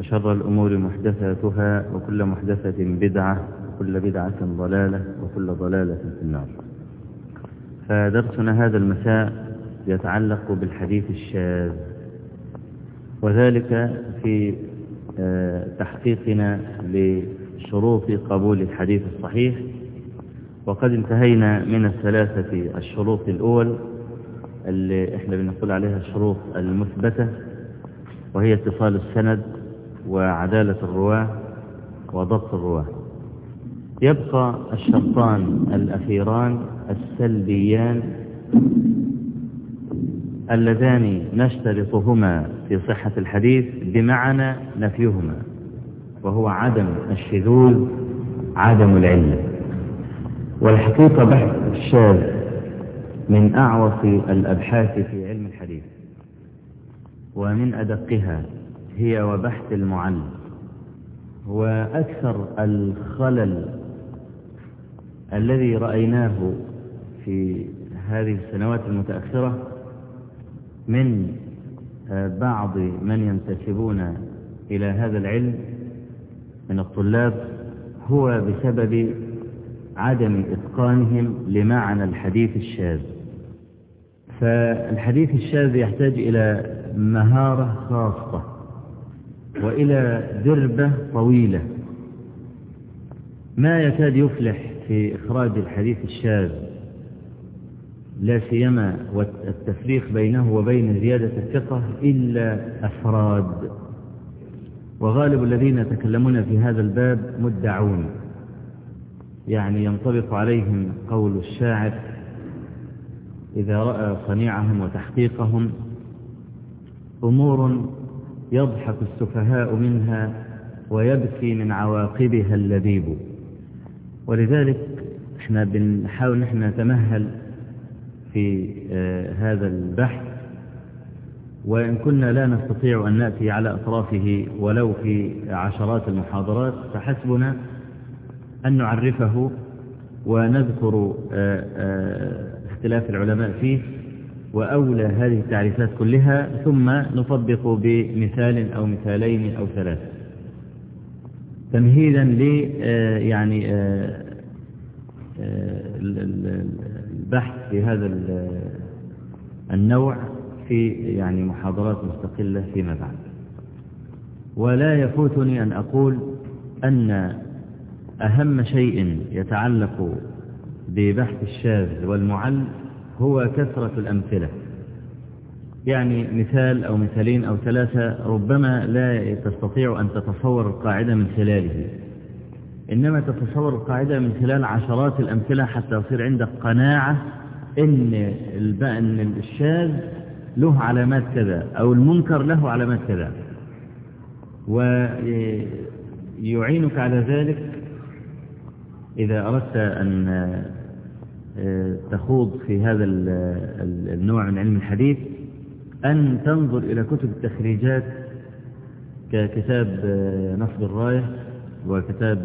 وشر الأمور محدثاتها وكل محدثة بدعة وكل بدعة ضلالة وكل ضلالة في النار. فدرسنا هذا المساء يتعلق بالحديث الشاذ وذلك في تحقيقنا لشروط قبول الحديث الصحيح. وقد انتهينا من الثلاثة الشروط الأول اللي إحنا بنقول عليها الشروط المثبتة وهي اتصال السند وعدالة الرواة وضبط الرواة. يبقى الشرطان الأخيران السلبيان اللذان نشترطهما في صحة الحديث بمعنى نفيهما وهو عدم الشذوذ عدم العلة. والحقيقة بحث الشاذ من أعوص الأبحاث في علم الحديث ومن أدقها هي وبحث المعلم وأكثر الخلل الذي رأيناه في هذه السنوات المتأخرة من بعض من ينتسبون إلى هذا العلم من الطلاب هو بسبب عدم إتقانهم لمعنى الحديث الشاذ. فالحديث الشاذ يحتاج إلى مهارة خاصة وإلى دربة طويلة. ما يكاد يفلح في إخراج الحديث الشاذ. لا سيما والتفريق بينه وبين زيادة الثقة إلا أفراد. وغالب الذين يتكلمون في هذا الباب مدعون. يعني ينطبق عليهم قول الشاعر إذا رأى صنيعهم وتحقيقهم أمور يضحك السفهاء منها ويبكي من عواقبها اللبيب ولذلك إحنا بنحاول نحن نتمهل في آه هذا البحث وإن كنا لا نستطيع أن نأتي على أطرافه ولو في عشرات المحاضرات فحسبنا أن نعرفه ونذكر آآ آآ اختلاف العلماء فيه. وأولى هذه التعريفات كلها ثم نطبق بمثال أو مثالين أو ثلاثة. تمهيدا ل يعني البحث في هذا النوع في يعني محاضرات مستقلة فيما بعد. ولا يفوتني أن أقول أن أهم شيء يتعلق ببحث الشاذ والمعل هو كثرة الأمثلة. يعني مثال أو مثالين أو ثلاثة ربما لا تستطيع أن تتصور القاعدة من خلاله. إنما تتصور القاعدة من خلال عشرات الأمثلة حتى يصير عندك قناعة إن إن الشاذ له علامات كذا أو المنكر له علامات كذا. ويعينك على ذلك إذا أردت أن تخوض في هذا النوع من علم الحديث أن تنظر إلى كتب التخريجات ككتاب نصب الراية وكتاب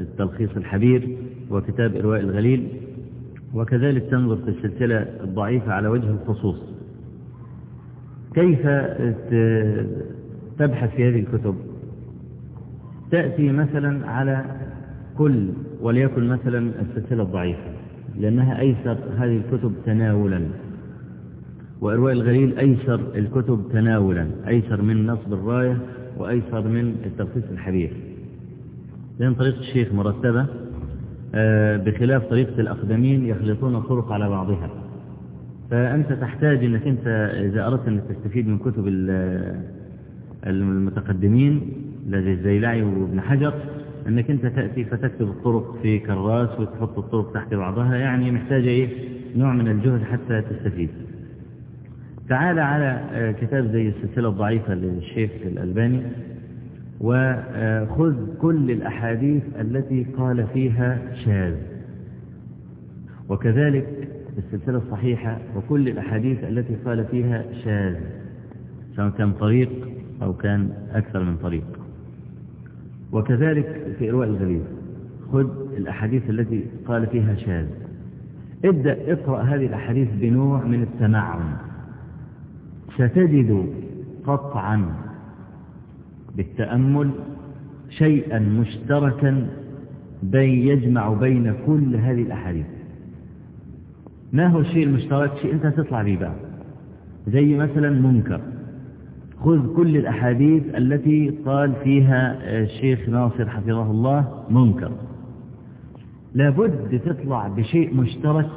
التلخيص الحبير وكتاب إرواء الغليل وكذلك تنظر في السلسلة الضعيفة على وجه الخصوص. كيف تبحث في هذه الكتب؟ تأتي مثلا على كل وليكن مثلا السلسلة الضعيفة. لأنها أيسر هذه الكتب تناولا. وإرواء الغليل أيسر الكتب تناولا. أيسر من نصب الراية وأيسر من التلخيص الحبير لأن طريقة الشيخ مرتبة بخلاف طريقة الأقدمين يخلطون الطرق على بعضها. فأنت تحتاج أنك أنت إذا أردت أن تستفيد من كتب المتقدمين الذي الزيلعي وابن حجر أنك أنت تأتي فتكتب الطرق في كراس وتحط الطرق تحت بعضها يعني محتاجة إيه؟ نوع من الجهد حتى تستفيد. تعال على كتاب زي السلسلة الضعيفة للشيخ الألباني وخذ كل الأحاديث التي قال فيها شاذ. وكذلك السلسلة الصحيحة وكل الأحاديث التي قال فيها شاذ سواء كان طريق أو كان أكثر من طريق. وكذلك في إرواء الغليل خذ الأحاديث التي قال فيها شاذ. ابدأ اقرأ هذه الأحاديث بنوع من التمعن. ستجد قطعا بالتأمل شيئا مشتركا بين يجمع بين كل هذه الأحاديث. ما هو الشيء المشترك؟ شيء أنت تطلع به بقى. زي مثلا منكر. خذ كل الأحاديث التي قال فيها الشيخ ناصر حفظه الله منكر. لابد تطلع بشيء مشترك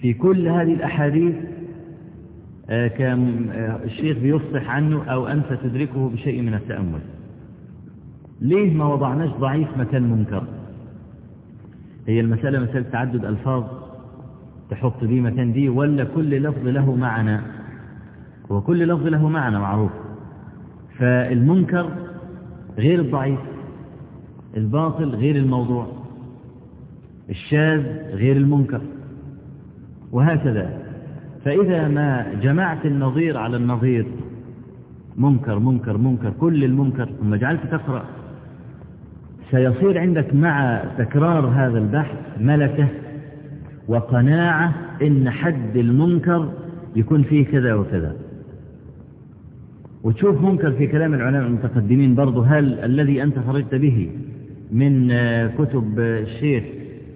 في كل هذه الأحاديث كان الشيخ بيفصح عنه أو أنت تدركه بشيء من التأمل. ليه ما وضعناش ضعيف مكان منكر؟ هي المسألة مسألة تعدد ألفاظ تحط دي مكان دي ولا كل لفظ له معنى؟ وكل لفظ له معنى معروف. فالمنكر غير الضعيف الباطل غير الموضوع الشاذ غير المنكر وهكذا. فإذا ما جمعت النظير على النظير منكر منكر منكر كل المنكر ثم جعلت تقرأ سيصير عندك مع تكرار هذا البحث ملكة وقناعة إن حد المنكر يكون فيه كذا وكذا. وتشوف منكر في كلام العلماء المتقدمين برضه هل الذي أنت خرجت به من كتب الشيخ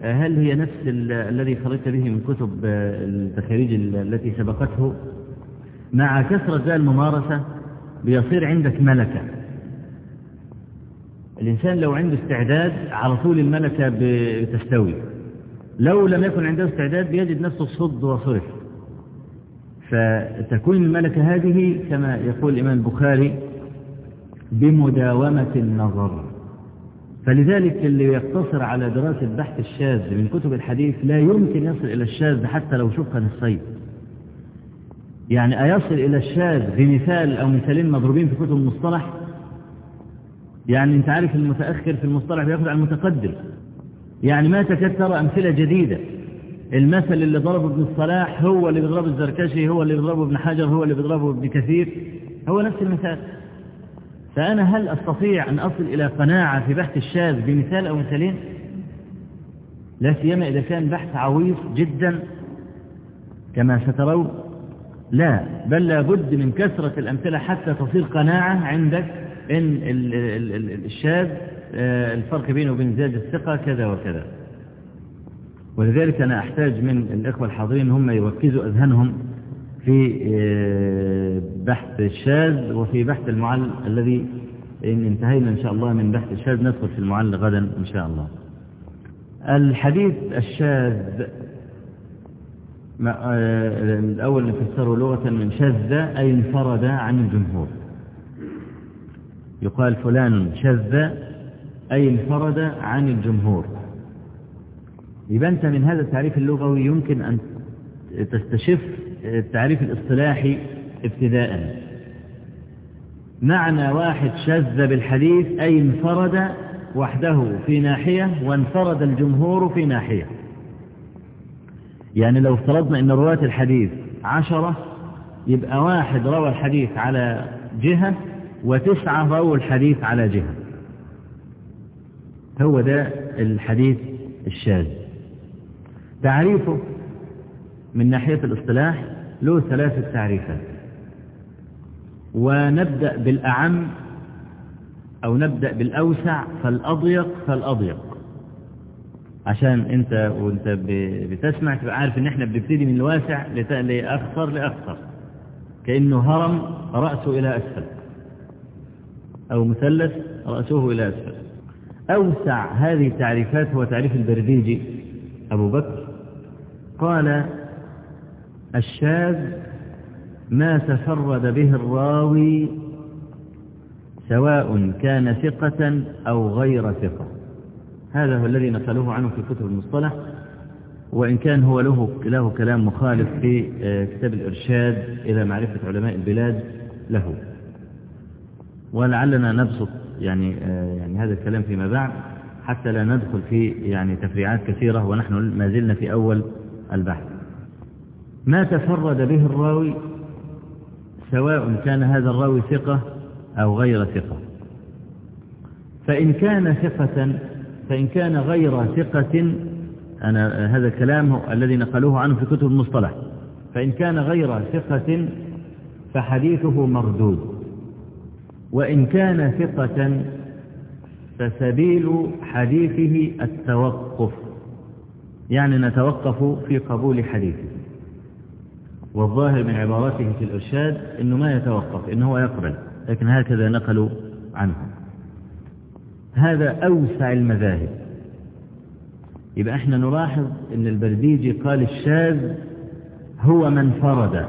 هل هي نفس الذي خرجت به من كتب التخاريج التي سبقته؟ مع كثرة الممارسة بيصير عندك ملكة. الإنسان لو عنده استعداد على طول الملكة بتستوي. لو لم يكن عنده استعداد بيجد نفسه صد وصرف. فتكون الملكة هذه كما يقول الإمام البخاري بمداومة النظر. فلذلك اللي يقتصر على دراسة بحث الشاذ من كتب الحديث لا يمكن يصل إلى الشاذ حتى لو شق نصين يعني أيصل إلى الشاذ بمثال أو مثالين مضروبين في كتب المصطلح؟ يعني أنت عارف المتأخر في المصطلح بيأخذ على المتقدم. يعني ما تكاد ترى أمثلة جديدة. المثل اللي ضربه ابن الصلاح هو اللي بيضربه الزركشي هو اللي بيضربه ابن حجر هو اللي بيضربه ابن كثير. هو نفس المثال. فأنا هل أستطيع أن أصل إلى قناعة في بحث الشاذ بمثال أو مثالين؟ لا سيما إذا كان بحث عويص جدا كما سترون. لا بل لابد من كثرة الأمثلة حتى تصير قناعة عندك إن الشاذ الفرق بينه وبين زيادة الثقة كذا وكذا. ولذلك أنا أحتاج من الإخوة الحاضرين هم يركزوا أذهانهم في بحث الشاذ وفي بحث المعل الذي إن انتهينا إن شاء الله من بحث الشاذ ندخل في المعل غدا إن شاء الله. الحديث الشاذ آه، الأول نفسره لغة من شذ أي انفرد عن الجمهور. يقال فلان شذ أي انفرد عن الجمهور. يبقى أنت من هذا التعريف اللغوي يمكن أن تستشف التعريف الاصطلاحي ابتداء معنى واحد شذ بالحديث أي انفرد وحده في ناحية وانفرد الجمهور في ناحية. يعني لو افترضنا أن رواة الحديث عشرة يبقى واحد روى الحديث على جهة وتسعة رووا الحديث على جهة. هو ده الحديث الشاذ. تعريفه من ناحية الاصطلاح له ثلاثة تعريفات. ونبدأ بالأعم أو نبدأ بالأوسع فالأضيق فالأضيق. عشان أنت وأنت بتسمع تبقى عارف إن إحنا بنبتدي من الواسع لأخطر لأخطر كأنه هرم رأسه إلى أسفل. أو مثلث رأسه إلى أسفل. أوسع هذه التعريفات هو تعريف البرديجي أبو بكر. قال الشاذ ما تفرد به الراوي سواء كان ثقة أو غير ثقة. هذا هو الذي نقله عنه في كتب المصطلح وإن كان هو له, له كلام مخالف في كتاب الإرشاد إلى معرفة علماء البلاد له. ولعلنا نبسط يعني يعني هذا الكلام فيما بعد حتى لا ندخل في يعني تفريعات كثيرة ونحن ما زلنا في أول البحث. ما تفرد به الراوي سواء كان هذا الراوي ثقة أو غير ثقة. فإن كان ثقة فإن كان غير ثقة أنا هذا الكلام الذي نقلوه عنه في كتب المصطلح. فإن كان غير ثقة فحديثه مردود. وإن كان ثقة فسبيل حديثه التوقف. يعني نتوقف في قبول حديثه. والظاهر من عباراته في الإرشاد أنه ما يتوقف إنه هو يقبل لكن هكذا نقلوا عنه. هذا أوسع المذاهب. يبقى إحنا نلاحظ إن البرديجي قال الشاذ هو من فرد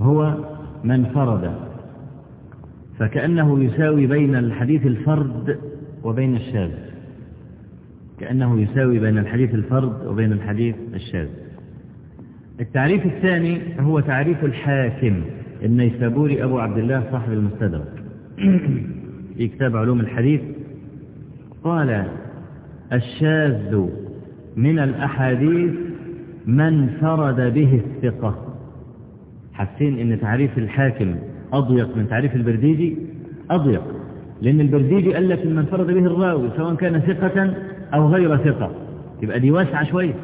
هو من فرد فكأنه يساوي بين الحديث الفرد وبين الشاذ. كأنه يساوي بين الحديث الفرد وبين الحديث الشاذ. التعريف الثاني هو تعريف الحاكم النيسابوري أبو عبد الله صاحب المستدرك. في كتاب علوم الحديث قال الشاذ من الأحاديث من فرد به الثقة. حاسين إن تعريف الحاكم أضيق من تعريف البرديجي أضيق لأن البرديجي قال لك من فرد به الراوي سواء كان ثقة أو غير ثقة. يبقى دي واسعة شوية.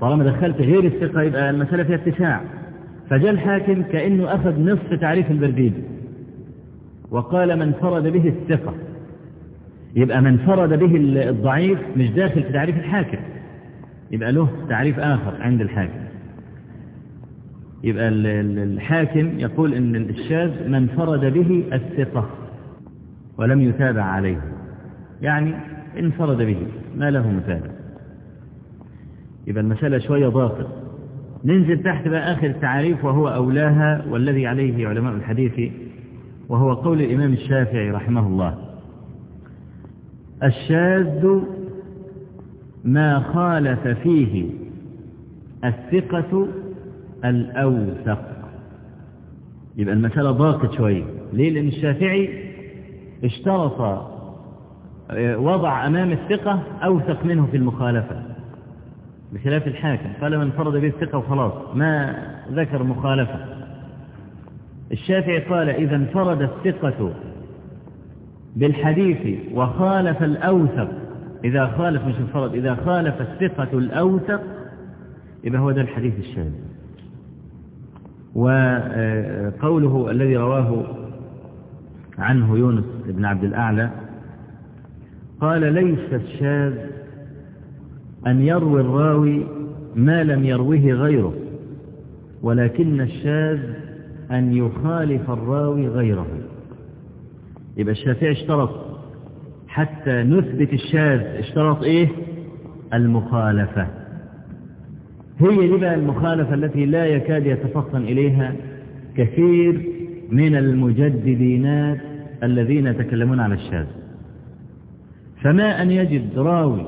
طالما دخلت غير الثقة يبقى المسألة فيها اتساع. فجاء الحاكم كأنه أخذ نصف تعريف البرديجي وقال من فرد به الثقة. يبقى من فرد به الضعيف مش داخل في تعريف الحاكم. يبقى له تعريف آخر عند الحاكم. يبقى الحاكم يقول إن الشاذ من فرد به الثقة ولم يتابع عليه. يعني انفرد به ما له متابع يبقى المسألة شوية ضاقت. ننزل تحت بقى آخر التعاريف وهو أولاها والذي عليه علماء الحديث وهو قول الإمام الشافعي رحمه الله. الشاذ ما خالف فيه الثقة الأوثق. يبقى المسألة ضاقت شوية. ليه؟ لأن الشافعي اشترط وضع أمام الثقة أوثق منه في المخالفة بخلاف الحاكم. قال من فرض به الثقة وخلاص ما ذكر مخالفة. الشافعي قال إذا انفرد الثقة بالحديث وخالف الأوثق إذا خالف مش انفرد إذا خالف الثقة الأوثق يبقى هو ده الحديث الشاذ. وقوله الذي رواه عنه يونس بن عبد الأعلى قال ليس الشاذ أن يروي الراوي ما لم يروه غيره ولكن الشاذ أن يخالف الراوي غيره. يبقى الشافعي اشترط حتى نثبت الشاذ اشترط إيه؟ المخالفة. هي دي بقى المخالفة التي لا يكاد يتفطن إليها كثير من المجددينات الذين يتكلمون على الشاذ. فما أن يجد راوي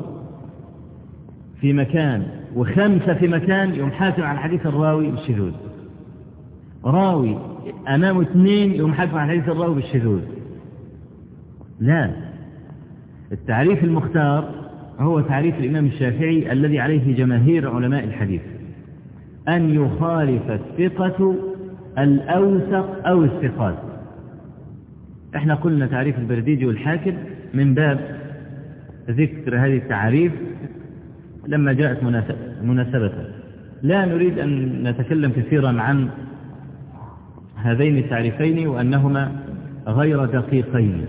في مكان وخمسة في مكان يوم حاكم على حديث الراوي بالشذوذ. راوي أمامه اثنين يوم حاكم على حديث الراوي بالشذوذ. لا. التعريف المختار هو تعريف الإمام الشافعي الذي عليه جماهير علماء الحديث. أن يخالف الثقة الأوثق أو الثقات. إحنا قلنا تعريف البرديجي والحاكم من باب ذكر هذه التعريف لما جاءت مناسبة. لا نريد أن نتكلم كثيرا عن هذين التعريفين وأنهما غير دقيقين.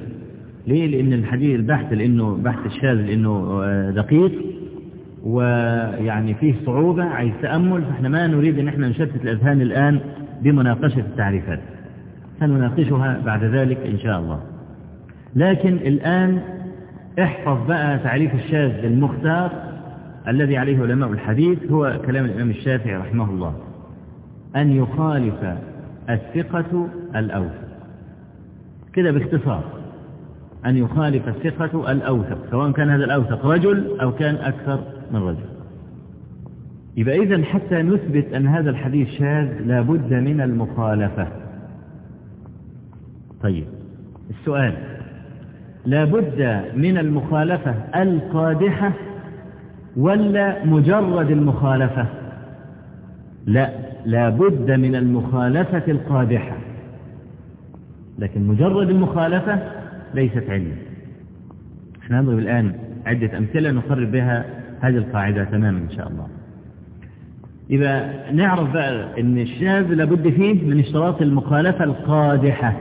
ليه؟ لأن الحديث البحث لأنه بحث الشاذ لأنه دقيق ويعني فيه صعوبة عايز تأمل فإحنا ما نريد أن إحنا نشتت الأذهان الآن بمناقشة التعريفات. سنناقشها بعد ذلك إن شاء الله. لكن الآن احفظ بقى تعريف الشاذ المختار الذي عليه علماء الحديث هو كلام الإمام الشافعي رحمه الله. أن يخالف الثقة الأوثق. كده باختصار. أن يخالف الثقة الأوثق سواء كان هذا الأوثق رجل أو كان أكثر من رجل. يبقى إذا حتى نثبت أن هذا الحديث شاذ لابد من المخالفة. طيب السؤال. لابد من المخالفة القادحة ولا مجرد المخالفة. لا لابد من المخالفة القادحة. لكن مجرد المخالفة ليست علم إحنا نضرب الآن عدة أمثلة نقرب بها هذه القاعدة تماما إن شاء الله. إذا نعرف بقى أن الشاذ لابد فيه من اشتراط المخالفة القادحة.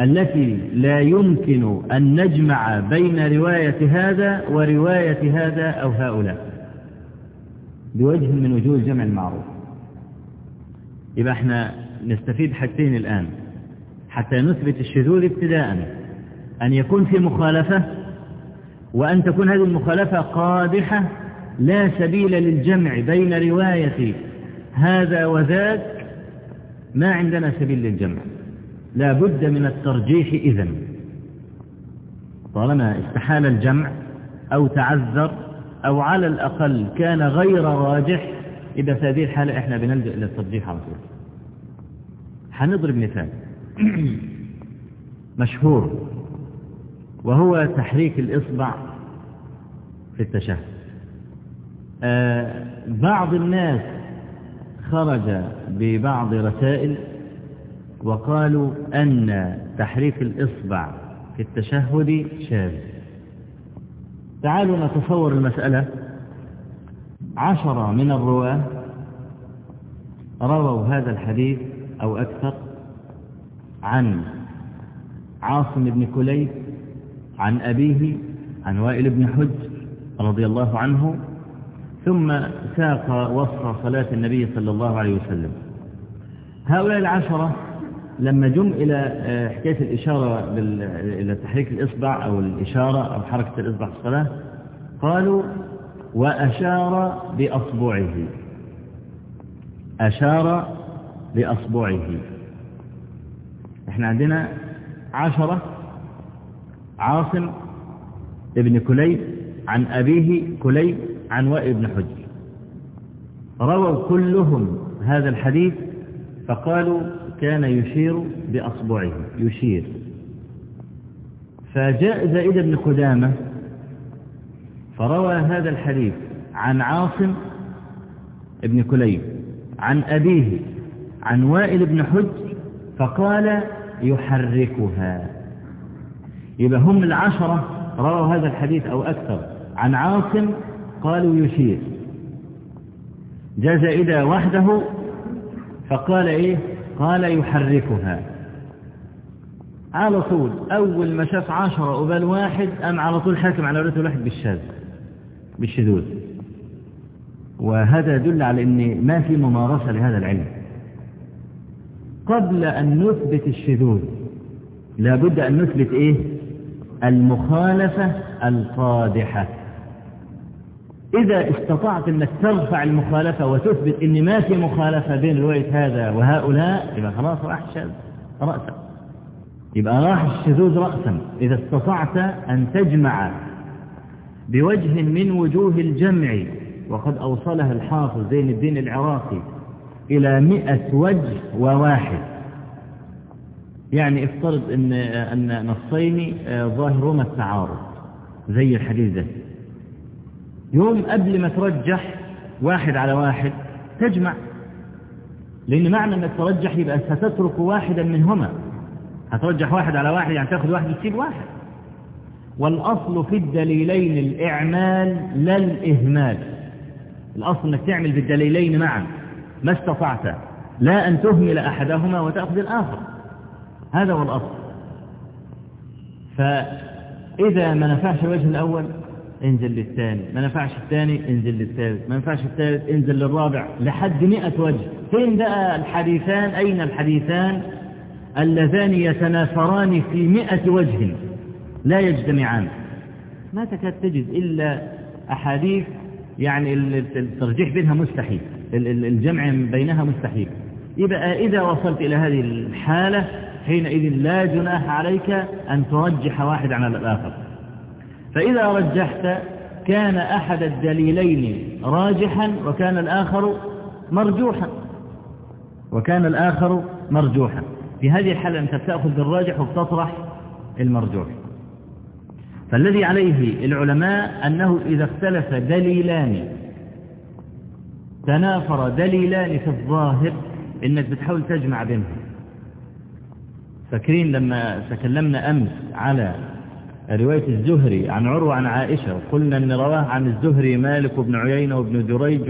التي لا يمكن أن نجمع بين رواية هذا ورواية هذا أو هؤلاء. بوجه من وجوه الجمع المعروف. يبقى إحنا نستفيد حاجتين الآن. حتى نثبت الشذوذ ابتداء. أن يكون في مخالفة وأن تكون هذه المخالفة قادحة لا سبيل للجمع بين رواية هذا وذاك ما عندنا سبيل للجمع. لا بد من الترجيح إذن. طالما استحال الجمع أو تعذر أو على الأقل كان غير راجح إذا في هذه الحالة إحنا بنلجأ إلى الترجيح على طول. هنضرب مثال. مشهور وهو تحريك الإصبع في التشهد. آه بعض الناس خرج ببعض رسائل وقالوا أن تحريك الإصبع في التشهد شاذ. تعالوا نتصور المسألة. عشرة من الرواة رووا هذا الحديث أو أكثر عن عاصم بن كليب عن أبيه عن وائل بن حج رضي الله عنه ثم ساق وصف صلاة النبي صلى الله عليه وسلم. هؤلاء العشرة لما جم إلى حكاية الإشارة إلى تحريك الإصبع أو الإشارة أو حركة الإصبع في الصلاة قالوا وأشار بأصبعه. أشار بأصبعه. إحنا عندنا عشرة عاصم ابن كليب عن أبيه كليب عن وائل بن حجر. رووا كلهم هذا الحديث فقالوا كان يشير بأصبعه يشير. فجاء زائد بن قدامة فروى هذا الحديث عن عاصم ابن كليب عن أبيه عن وائل بن حج فقال يحركها. يبقى هم العشرة رووا هذا الحديث أو أكثر. عن عاصم قالوا يشير. جاء زائدة وحده فقال إيه؟ قال يحركها. على طول أول ما شاف عشرة قبال واحد أم على طول حاكم على ولده الواحد بالشاذ بالشذوذ. وهذا يدل على أن ما في ممارسة لهذا العلم. قبل أن نثبت الشذوذ لابد أن نثبت إيه؟ المخالفة القادحة. إذا استطعت أنك ترفع المخالفة وتثبت أن ما في مخالفة بين رواية هذا وهؤلاء يبقى خلاص راح الشاذ رأسا. يبقى راح الشذوذ رأسا. إذا استطعت أن تجمع بوجه من وجوه الجمع وقد أوصلها الحافظ زين الدين العراقي إلى مئة وجه وواحد. يعني افترض أن, أن نصين ظاهرهما التعارض. زي الحديث ده. يوم قبل ما ترجح واحد على واحد تجمع. لأن معنى أنك ترجح يبقى ستترك واحدا منهما. هترجح واحد على واحد يعني تاخد واحد وتسيب واحد. والأصل في الدليلين الإعمال لا الإهمال. الأصل أنك تعمل بالدليلين معا. ما استطعت لا أن تهمل أحدهما وتأخذ الآخر. هذا هو الأصل. فإذا ما نفعش الوجه الأول انزل للثاني. ما نفعش الثاني انزل للثالث. ما نفعش الثالث انزل للرابع. لحد مئة وجه. فين بقى الحديثان؟ أين الحديثان؟ اللذان يتنافران في مئة وجه. لا يجتمعان. ما تكاد تجد إلا أحاديث يعني الترجيح بينها مستحيل. الجمع بينها مستحيل. يبقى إذا وصلت إلى هذه الحالة حينئذ لا جناح عليك أن ترجح واحد عن الآخر. فإذا رجحت كان أحد الدليلين راجحا وكان الآخر مرجوحا. وكان الآخر مرجوحا. في هذه الحالة أنت تأخذ بالراجح وبتطرح المرجوح. فالذي عليه العلماء أنه إذا اختلف دليلان تنافر دليلان في الظاهر إنك بتحاول تجمع بينهم. فاكرين لما تكلمنا أمس على رواية الزهري عن عروة عن عائشة. وقلنا أن رواه عن الزهري مالك وابن عيينة وابن جريج.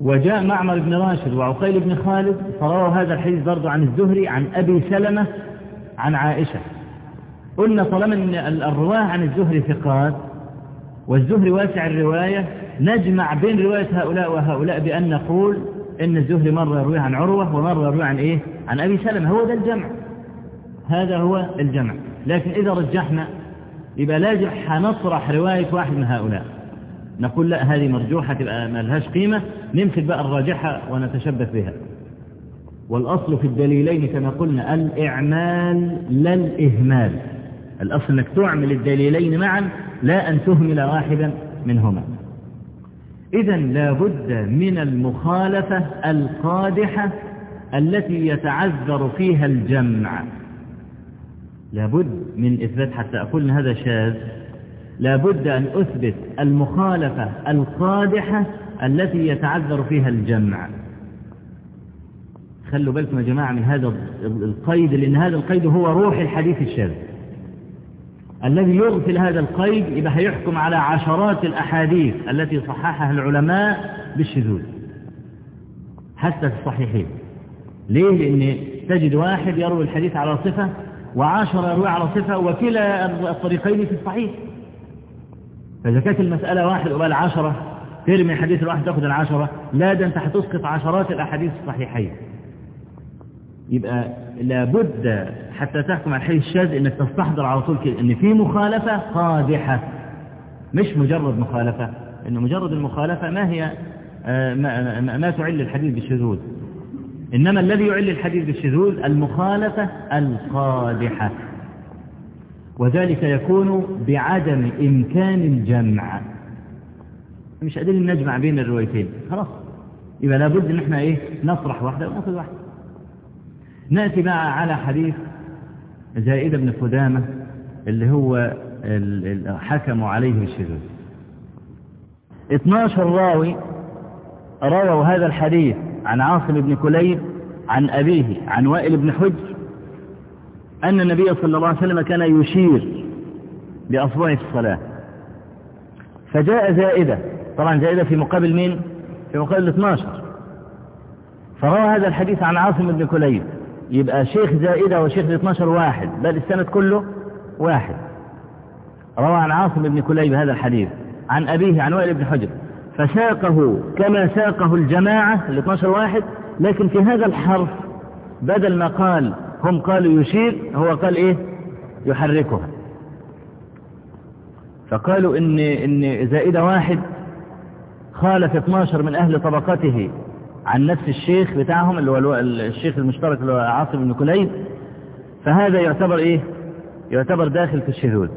وجاء معمر بن راشد وعقيل بن خالد فرووا هذا الحديث برضه عن الزهري عن أبي سلمة عن عائشة. قلنا طالما أن الرواة عن الزهري ثقات والزهري واسع الرواية نجمع بين رواية هؤلاء وهؤلاء بأن نقول إن الزهري مرة يروي عن عروة ومرة يروي عن إيه؟ عن أبي سلمة. هو ده الجمع. هذا هو الجمع. لكن إذا رجحنا يبقى لازم هنطرح رواية واحد من هؤلاء. نقول لا هذه مرجوحة تبقى ما لهاش قيمة نمسك بقى الراجحة ونتشبث بها. والأصل في الدليلين كما قلنا الإعمال لا الإهمال. الأصل أنك تعمل الدليلين معا لا أن تهمل واحدا منهما. إذا لابد من المخالفة القادحة التي يتعذر فيها الجمع. لابد من إثبات حتى أقول إن هذا شاذ. لابد أن أثبت المخالفة القادحة التي يتعذر فيها الجمع. خلوا بالكم يا جماعة من هذا القيد لأن هذا القيد هو روح الحديث الشاذ. الذي يغفل هذا القيد يبقى هيحكم على عشرات الأحاديث التي صححها العلماء بالشذوذ. حتى في الصحيحين. ليه؟ لأن تجد واحد يروي الحديث على صفة وعشرة يروي على صفة وكلا الطريقين في الصحيح. فإذا كانت المسألة واحد وبال عشرة. ترمي الحديث الواحد تأخذ العشرة. لا ده أنت هتسقط عشرات الأحاديث الصحيحين. يبقى لابد حتى تحكم على الحديث الشاذ إنك تستحضر على طول كده إن في مخالفة قادحة. مش مجرد مخالفة. إن مجرد المخالفة ما هي ما, ما تعل الحديث بالشذوذ. إنما الذي يعل الحديث بالشذوذ المخالفة القادحة. وذلك يكون بعدم إمكان الجمع. مش قادرين نجمع بين الروايتين. خلاص. يبقى لابد إن إحنا إيه؟ نطرح واحدة ونأخذ واحدة. نأتي بقى على حديث زائدة بن قدامة اللي هو حكموا عليه بالشذوذ 12 راوي رووا هذا الحديث. عن عاصم بن كليب عن أبيه عن وائل بن حجر أن النبي صلى الله عليه وسلم كان يشير بأصبعه في الصلاة. فجاء زائدة طبعا زائدة في مقابل مين؟ في مقابل 12 فروى هذا الحديث عن عاصم بن كليب. يبقى شيخ زائدة وشيخ 12 واحد بل السند كله واحد. روى عن عاصم بن كليب هذا الحديث عن أبيه عن وائل بن حجر. فساقه كما ساقه الجماعة ال 12 واحد. لكن في هذا الحرف بدل ما قال هم قالوا يشير هو قال إيه؟ يحركها. فقالوا إن, إن زائدة واحد خالف 12 من أهل طبقته عن نفس الشيخ بتاعهم اللي هو الشيخ المشترك اللي هو عاصم بن كليب فهذا يعتبر إيه؟ يعتبر داخل في الشذوذ.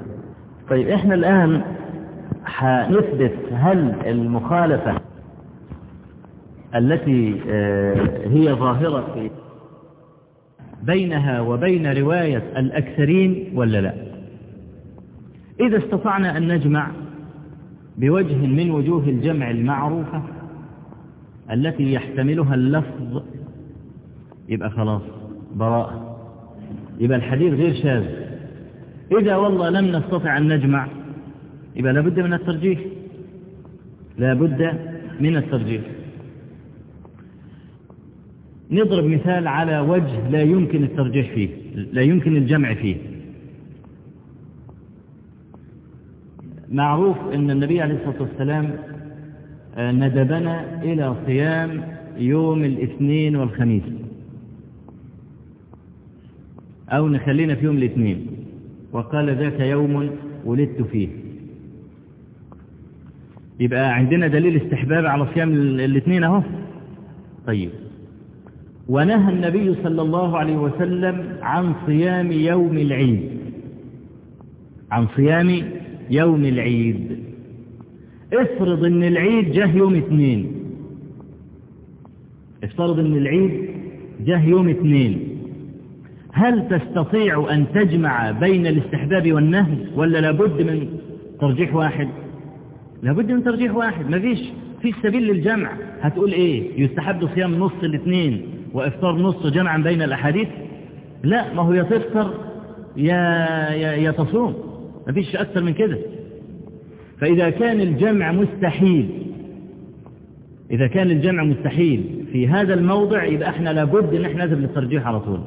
طيب إحنا الآن هنثبت هل المخالفة التي هي ظاهرة في بينها وبين رواية الأكثرين ولا لا؟ إذا استطعنا أن نجمع بوجه من وجوه الجمع المعروفة التي يحتملها اللفظ يبقى خلاص براءة. يبقى الحديث غير شاذ. إذا والله لم نستطع أن نجمع يبقى لابد من الترجيح. لابد من الترجيح. نضرب مثال على وجه لا يمكن الترجيح فيه لا يمكن الجمع فيه. معروف أن النبي عليه الصلاة والسلام ندبنا إلى صيام يوم الاثنين والخميس. أو نخلينا في يوم الاثنين. وقال ذاك يوم ولدت فيه. يبقى عندنا دليل استحباب على صيام الاثنين اهو. طيب. ونهى النبي صلى الله عليه وسلم عن صيام يوم العيد. عن صيام يوم العيد. افرض إن العيد جه يوم اثنين. افترض إن العيد جه يوم اثنين. هل تستطيع أن تجمع بين الاستحباب والنهي ولا لابد من ترجيح واحد؟ لابد من ترجيح واحد. مفيش في سبيل للجمع. هتقول إيه؟ يستحب صيام نص الاثنين وإفطار نص جمعا بين الأحاديث؟ لا ما هو يا تفطر يا, يا, يا تصوم. مفيش أكثر من كده. فإذا كان الجمع مستحيل إذا كان الجمع مستحيل في هذا الموضع يبقى إحنا لابد إن إحنا نذهب للترجيح على طول.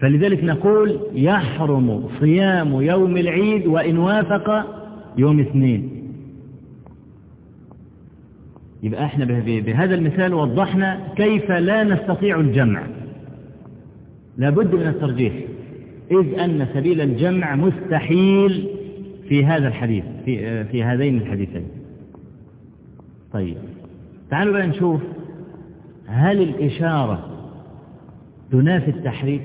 فلذلك نقول يحرم صيام يوم العيد وإن وافق يوم اثنين. يبقى إحنا بهذا المثال وضحنا كيف لا نستطيع الجمع. لابد من الترجيح. إذ أن سبيل الجمع مستحيل في هذا الحديث في, في هذين الحديثين. طيب. تعالوا بقى نشوف هل الإشارة تنافي التحريك؟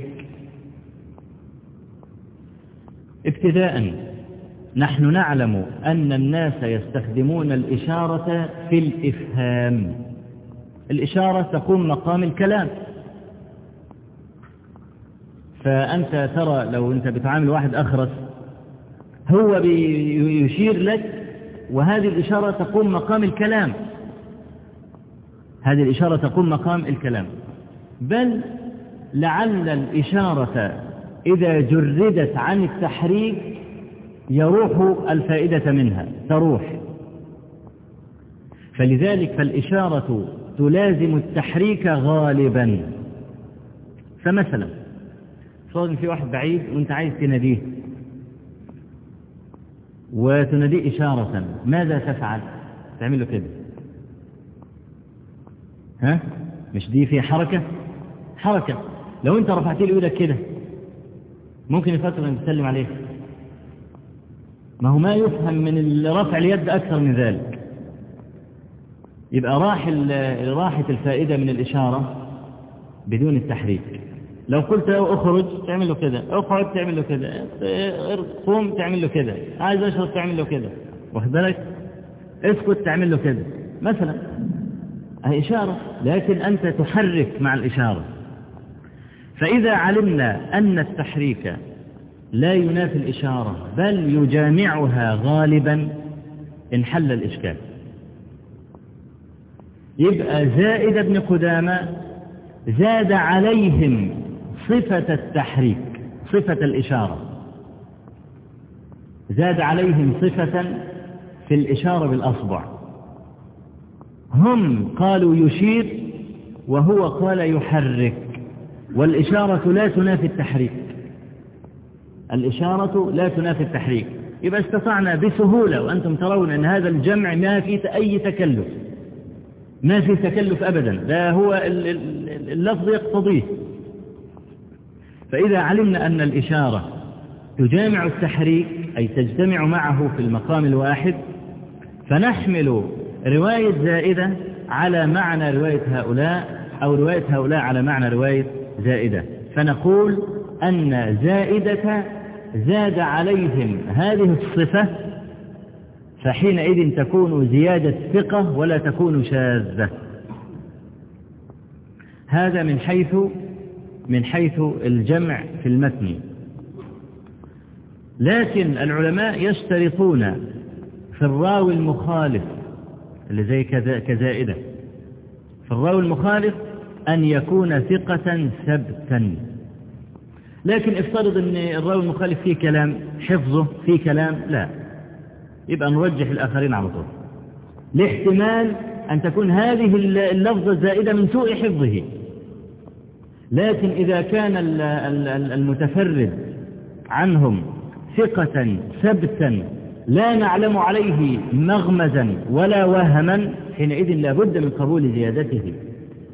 ابتداء نحن نعلم أن الناس يستخدمون الإشارة في الإفهام. الإشارة تقوم مقام الكلام. فأنت ترى لو أنت بتعامل واحد أخرس هو يشير لك وهذه الإشارة تقوم مقام الكلام. هذه الإشارة تقوم مقام الكلام. بل لعل الإشارة إذا جردت عن التحريك يروح الفائدة منها تروح. فلذلك فالإشارة تلازم التحريك غالبا. فمثلا فرض في واحد بعيد وأنت عايز تناديه. وتناديه إشارة ماذا تفعل؟ تعمل له كده. ها؟ مش دي في حركة؟ حركة. لو أنت رفعت له إيدك كده ممكن يفكر ان تسلم عليه ما هو ما يفهم من رفع اليد أكثر من ذلك. يبقى راح راحت الفائدة من الإشارة بدون التحريك. لو قلت له اخرج تعمل له كده اقعد تعمل له كده قوم تعمل له كده عايز أشرب تعمل له كده واخد بالك؟ اسكت تعمل له كده مثلا هي إشارة لكن أنت تحرك مع الإشارة. فإذا علمنا أن التحريك لا ينافي الإشارة بل يجامعها غالبا انحل الإشكال. يبقى زائد ابن قدامة زاد عليهم صفة التحريك صفة الإشارة. زاد عليهم صفة في الإشارة بالأصبع. هم قالوا يشير وهو قال يحرك والإشارة لا تنافي التحريك. الإشارة لا تنافي التحريك. يبقى استطعنا بسهولة وأنتم ترون أن هذا الجمع ما في أي تكلف. ما في تكلف أبدا. لا هو اللفظ يقتضيه. فإذا علمنا أن الإشارة تجامع التحريك أي تجتمع معه في المقام الواحد فنحمل رواية زائدة على معنى رواية هؤلاء أو رواية هؤلاء على معنى رواية زائدة. فنقول أن زائدة زاد عليهم هذه الصفة فحينئذ تكون زيادة ثقة ولا تكون شاذة. هذا من حيث من حيث الجمع في المتن. لكن العلماء يشترطون في الراوي المخالف اللي زي كزائدة. في الراوي المخالف أن يكون ثقة ثبتا. لكن افترض أن الراوي المخالف فيه كلام حفظه فيه كلام لا. يبقى نرجح الآخرين على طول. لاحتمال أن تكون هذه اللفظة الزائدة من سوء حفظه. لكن إذا كان المتفرد عنهم ثقة ثبتا لا نعلم عليه مغمزا ولا وهما حينئذ لا بد من قبول زيادته.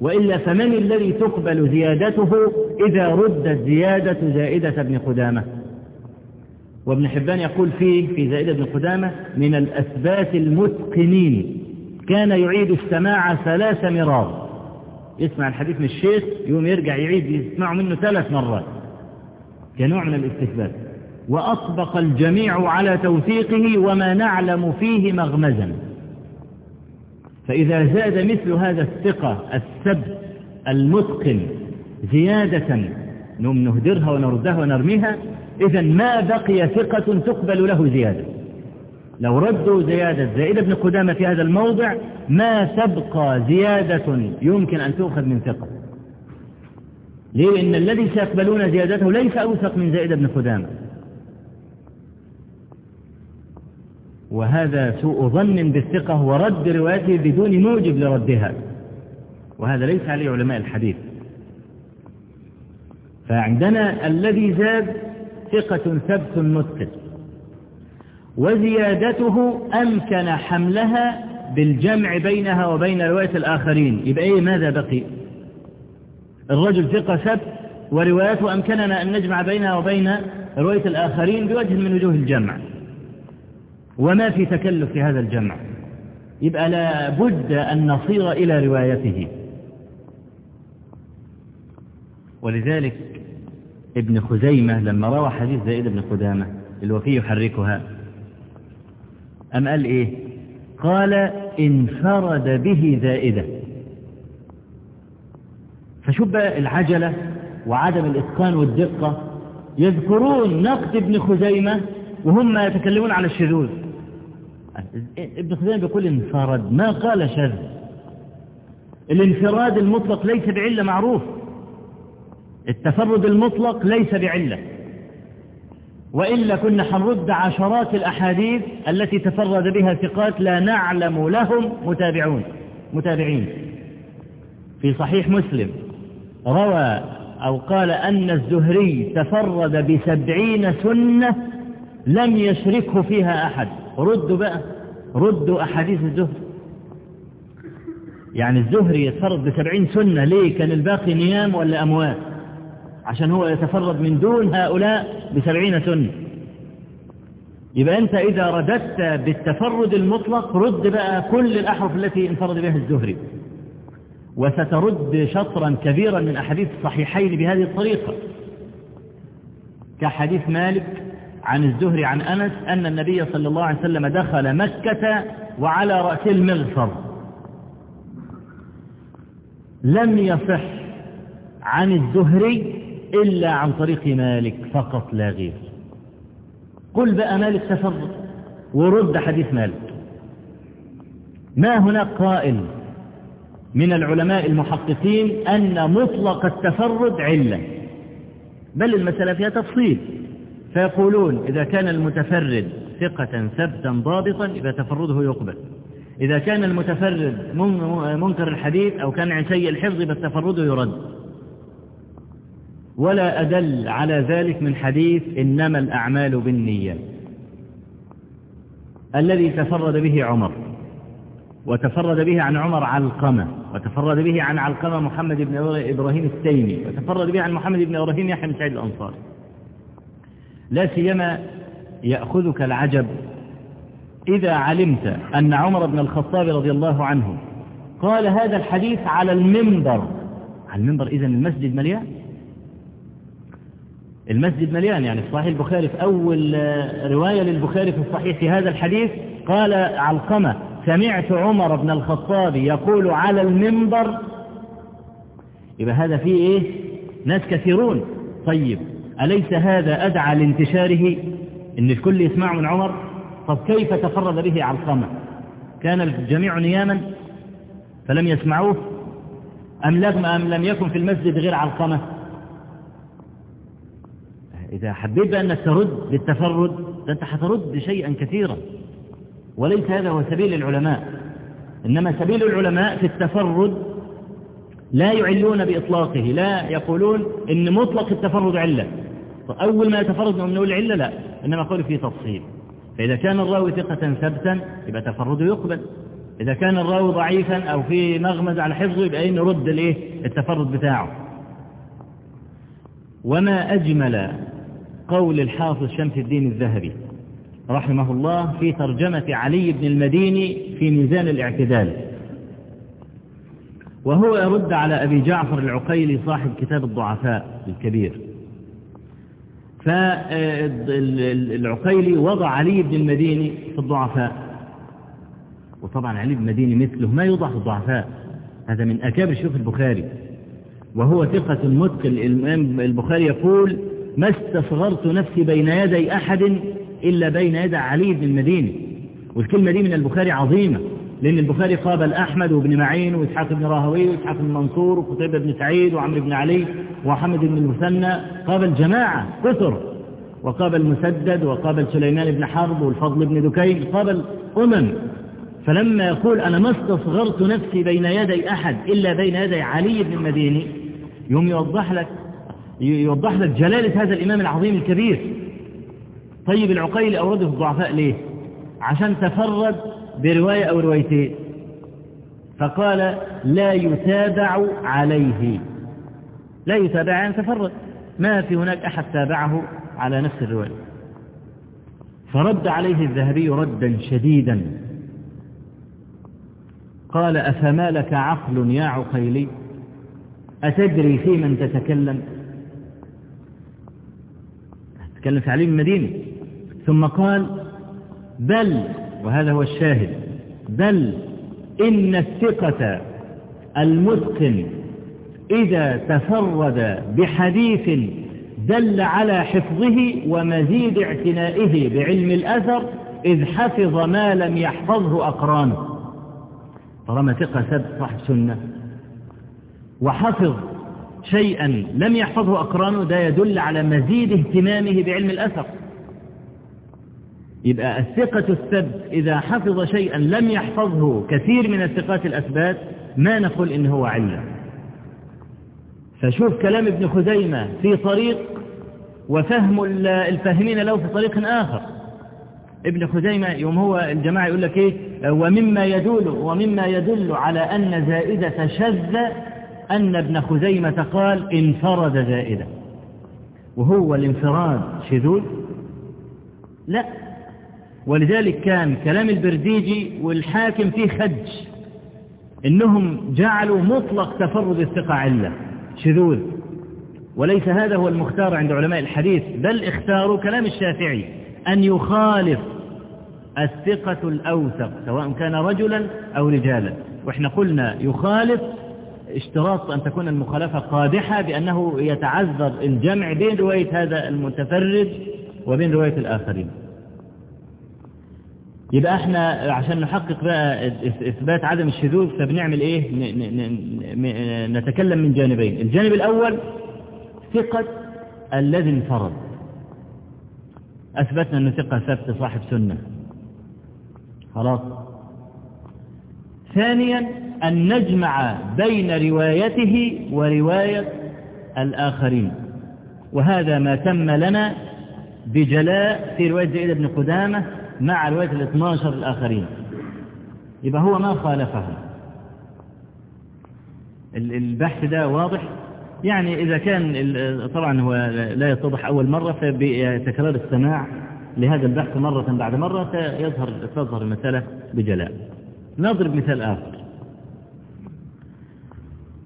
وإلا فمن الذي تقبل زيادته إذا ردت زيادة زائدة ابن قدامة وابن حبان يقول فيه في زائدة ابن قدامة من الأثبات المتقنين. كان يعيد السماع ثلاث مرار. يسمع الحديث من الشيخ يوم يرجع يعيد يسمعه منه ثلاث مرات. كنوع من الاستثبات. وأطبق الجميع على توثيقه وما نعلم فيه مغمزا. فإذا زاد مثل هذا الثقة الثبت المتقن زيادة نهدرها ونردها ونرميها إذا ما بقي ثقة تقبل له زيادة. لو ردوا زيادة زائد ابن قدامة في هذا الموضع ما تبقى زيادة يمكن أن تؤخذ من ثقة. ليه؟ الذي سيقبلون زيادته ليس أوثق من زائد ابن قدامة. وهذا سوء ظن بالثقة ورد روايته بدون موجب لردها. وهذا ليس عليه علماء الحديث. فعندنا الذي زاد ثقة ثبت متقن وزيادته أمكن حملها بالجمع بينها وبين رواية الآخرين. يبقى إيه؟ ماذا بقي؟ الرجل ثقة ثبت وروايته أمكننا أن نجمع بينها وبين رواية الآخرين بوجه من وجوه الجمع. وما في تكلف في هذا الجمع. يبقى لا بد أن نصير إلى روايته. ولذلك ابن خزيمة لما روى حديث زائد بن قدامة الوفي يحركها. أم قال إيه؟ قال انفرد به زائدة. فشوف بقى العجلة وعدم الإتقان والدقة. يذكرون نقد ابن خزيمة وهم يتكلمون على الشذوذ. ابن خزيمة بيقول انفرد. ما قال شذ. الانفراد المطلق ليس بعلة معروف. التفرد المطلق ليس بعلة. وإلا كنا حنرد عشرات الأحاديث التي تفرد بها ثقات لا نعلم لهم متابعون متابعين. في صحيح مسلم روى أو قال أن الزهري تفرد بسبعين سنة لم يشركه فيها أحد. ردوا بقى ردوا أحاديث الزهري. يعني الزهري يتفرد بسبعين سنة ليه؟ كان الباقي نيام ولا أموات؟ عشان هو يتفرد من دون هؤلاء بسبعين سنة. يبقى أنت إذا رددت بالتفرد المطلق رد بقى كل الأحرف التي انفرد بها الزهري. وسترد شطرا كبيرا من أحاديث الصحيحين بهذه الطريقة. كحديث مالك عن الزهري عن أنس أن النبي صلى الله عليه وسلم دخل مكة وعلى رأسه المغفر. لم يصح عن الزهري إلا عن طريق مالك فقط لا غير. قل بقى مالك تفرد ورد حديث مالك. ما هناك قائل من العلماء المحققين أن مطلق التفرد علة بل المسألة فيها تفصيل. فيقولون إذا كان المتفرد ثقة ثبتا ضابطا إذا تفرده يقبل. إذا كان المتفرد منكر الحديث أو كان سيء الحفظ تفرده يرد. ولا أدل على ذلك من حديث إنما الأعمال بالنيات الذي تفرد به عمر وتفرد به عن عمر علقمة وتفرد به عن علقمة محمد بن إبراهيم التيمي وتفرد به عن محمد بن إبراهيم يحيى بن سعيد الأنصاري. لا سيما يأخذك العجب إذا علمت أن عمر بن الخطاب رضي الله عنه قال هذا الحديث على المنبر. على المنبر إذا المسجد مليان؟ المسجد مليان يعني في صحيح البخاري في أول رواية للبخاري في الصحيح في هذا الحديث قال علقمة سمعت عمر بن الخطاب يقول على المنبر. يبقى هذا فيه إيه؟ ناس كثيرون. طيب. أليس هذا أدعى لانتشاره؟ إن الكل يسمع من عمر. طب كيف تفرد به علقمة كان الجميع نياما فلم يسمعوه؟ أم لم, أم لم يكن في المسجد غير علقمة إذا حبيت أنك ترد بالتفرد فأنت حترد شيئا كثيرا. وليس هذا هو سبيل العلماء. إنما سبيل العلماء في التفرد لا يعلون بإطلاقه لا يقولون إن مطلق التفرد علة. أول ما يتفرد من نقول علة لا إنما قول فيه تفصيل. فإذا كان الراوي ثقة ثبتا يبقى تفرده يقبل. إذا كان الراوي ضعيفا أو في مغمز على حفظه يبقى إيه نرد الإيه التفرد بتاعه. وما أجمل قول الحافظ شمس الدين الذهبي رحمه الله في ترجمة علي بن المديني في ميزان الاعتدال. وهو يرد على أبي جعفر العقيلي صاحب كتاب الضعفاء الكبير. فالعقيلي وضع علي بن المديني في الضعفاء. وطبعا علي بن المديني مثله ما يوضع في الضعفاء. هذا من أكابر شيوخ البخاري. وهو ثقة متقن. الإمام البخاري يقول ما استصغرت نفسي بين يدي أحد إلا بين يدي علي بن المديني. والكلمة دي من البخاري عظيمة. لأن البخاري قابل أحمد وابن معين وإسحاق بن راهوي وإسحاق بن منصور وقتيبة بن سعيد وعمرو بن علي وحمد بن المثنى. قابل جماعة كثر. وقابل مسدد وقابل سليمان بن حرب والفضل بن دكين. قابل أمم فلما يقول أنا ما استصغرت نفسي بين يدي أحد إلا بين يدي علي بن المديني يوم يوضح لك يوضح لك جلالة هذا الإمام العظيم الكبير. طيب العقيل أورده الضعفاء ليه؟ عشان تفرد برواية أو روايتين. فقال لا يتابع عليه. لا يتابع يعني تفرد. ما في هناك أحد تابعه على نفس الرواية. فرد عليه الذهبي ردا شديدا. قال أفما لك عقل يا عقيلي؟ أتدري في من تتكلم؟ تكلم في علي المدينة. ثم قال بل وهذا هو الشاهد. بل إن الثقة المتقن إذا تفرد بحديث دل على حفظه ومزيد اعتنائه بعلم الأثر إذ حفظ ما لم يحفظه أقرانه. طالما ثقة سد صاحب سنة. وحفظ شيئا لم يحفظه أقرانه ده يدل على مزيد اهتمامه بعلم الأثر. يبقى الثقة الثبت إذا حفظ شيئا لم يحفظه كثير من الثقات الأثبات ما نقول إن هو علة فشوف كلام ابن خزيمة في طريق وفهم الفاهمين له في طريق آخر. ابن خزيمة يوم هو الجماعة يقول لك إيه؟ ومما يدل ومما يدل على أن زائدة شذ أن ابن خزيمة قال انفرد زائدة. وهو الانفراد شذوذ؟ لا. ولذلك كان كلام البرديجي والحاكم فيه خدش إنهم جعلوا مطلق تفرد الثقة علة شذوذ. وليس هذا هو المختار عند علماء الحديث بل اختاروا كلام الشافعي أن يخالف الثقة الأوثق سواء كان رجلا أو رجالا. وإحنا قلنا يخالف اشتراط أن تكون المخالفة قادحة بأنه يتعذر الجمع بين رواية هذا المتفرد وبين رواية الآخرين. يبقى إحنا عشان نحقق بقى إثبات عدم الشذوذ فبنعمل إيه؟ نتكلم من جانبين. الجانب الأول ثقة الذي انفرد أثبتنا إنه ثقة ثبت صاحب سنة. خلاص؟ ثانيا أن نجمع بين روايته ورواية الآخرين. وهذا ما تم لنا بجلاء في رواية زيد بن قدامة مع رواية الاثناشر الآخرين. يبقى هو ما خالفه البحث ده واضح؟ يعني إذا كان طبعا هو لا يتضح أول مرة فبتكرار السماع لهذا البحث مرة بعد مرة يظهر تظهر المسألة بجلاء. نضرب مثال آخر.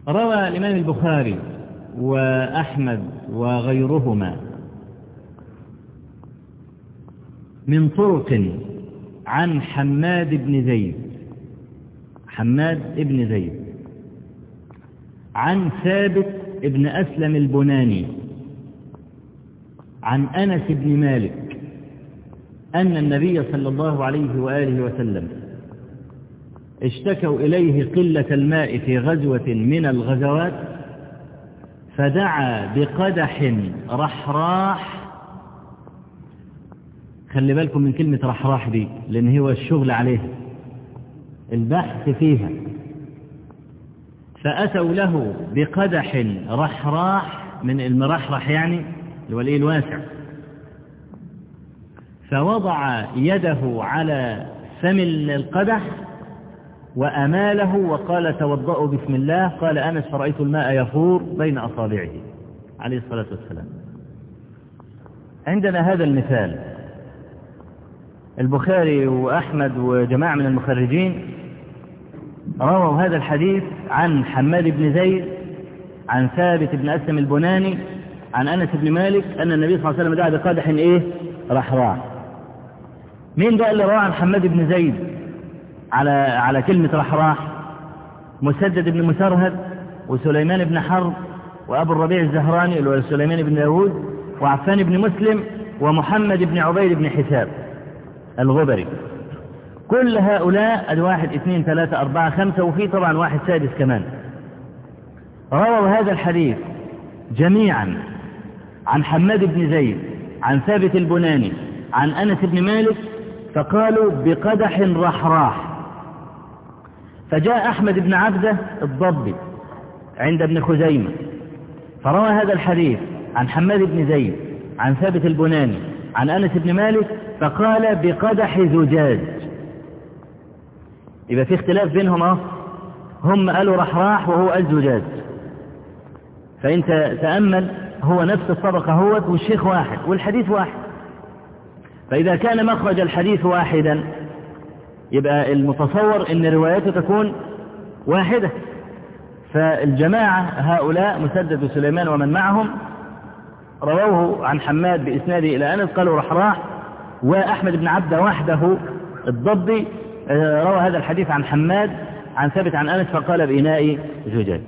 روى الإمام البخاري وأحمد وغيرهما من طرق عن حماد بن زيد. حماد بن زيد. عن ثابت بن أسلم البناني. عن أنس بن مالك. أن النبي صلى الله عليه وآله وسلم اشتكوا إليه قلة الماء في غزوة من الغزوات فدعا بقدح رحراح خلي بالكم من كلمة رحراح دي لأن هو الشغل عليها. البحث فيها. فأتوا له بقدح رحراح من المرحرح يعني الإيه الواسع. فوضع يده على فم القدح وأماله وقال توضأوا بسم الله. قال أنس فرأيت الماء يفور بين أصابعه. عليه الصلاة والسلام. عندنا هذا المثال. البخاري وأحمد وجماعة من المخرجين رووا هذا الحديث عن حماد بن زيد عن ثابت بن أسلم البناني عن أنس بن مالك أن النبي صلى الله عليه وسلم دعا بقادح إيه؟ رحراح مين ده اللي روى عن حماد بن زيد؟ على على كلمة رحراح مسدد بن مسرهد وسليمان بن حرب وأبو الربيع الزهراني اللي هو سليمان بن داود وعفان بن مسلم ومحمد بن عبيد بن حساب. الغبري. كل هؤلاء ادي واحد اثنين ثلاثة أربعة خمسة وفي طبعا واحد سادس كمان. رووا هذا الحديث جميعا عن حماد بن زيد عن ثابت البناني عن أنس بن مالك فقالوا بقدح رحراح. فجاء أحمد بن عبده الضبي عند ابن خزيمة فروى هذا الحديث عن حماد بن زيد عن ثابت البناني عن أنس بن مالك فقال بقدح زجاج. يبقى في اختلاف بينهم هم قالوا رحراح وهو قال زجاج. فانت تأمل هو نفس الطبقة هو والشيخ واحد والحديث واحد. فإذا كان مخرج الحديث واحدا يبقى المتصور إن روايته تكون واحدة. فالجماعة هؤلاء مسدد وسليمان ومن معهم رووه عن حماد بإسناده إلى أنس قالوا رحراح وأحمد بن عبده وحده الضبي روى هذا الحديث عن حماد عن ثابت عن أنس فقال بإناء زجاج.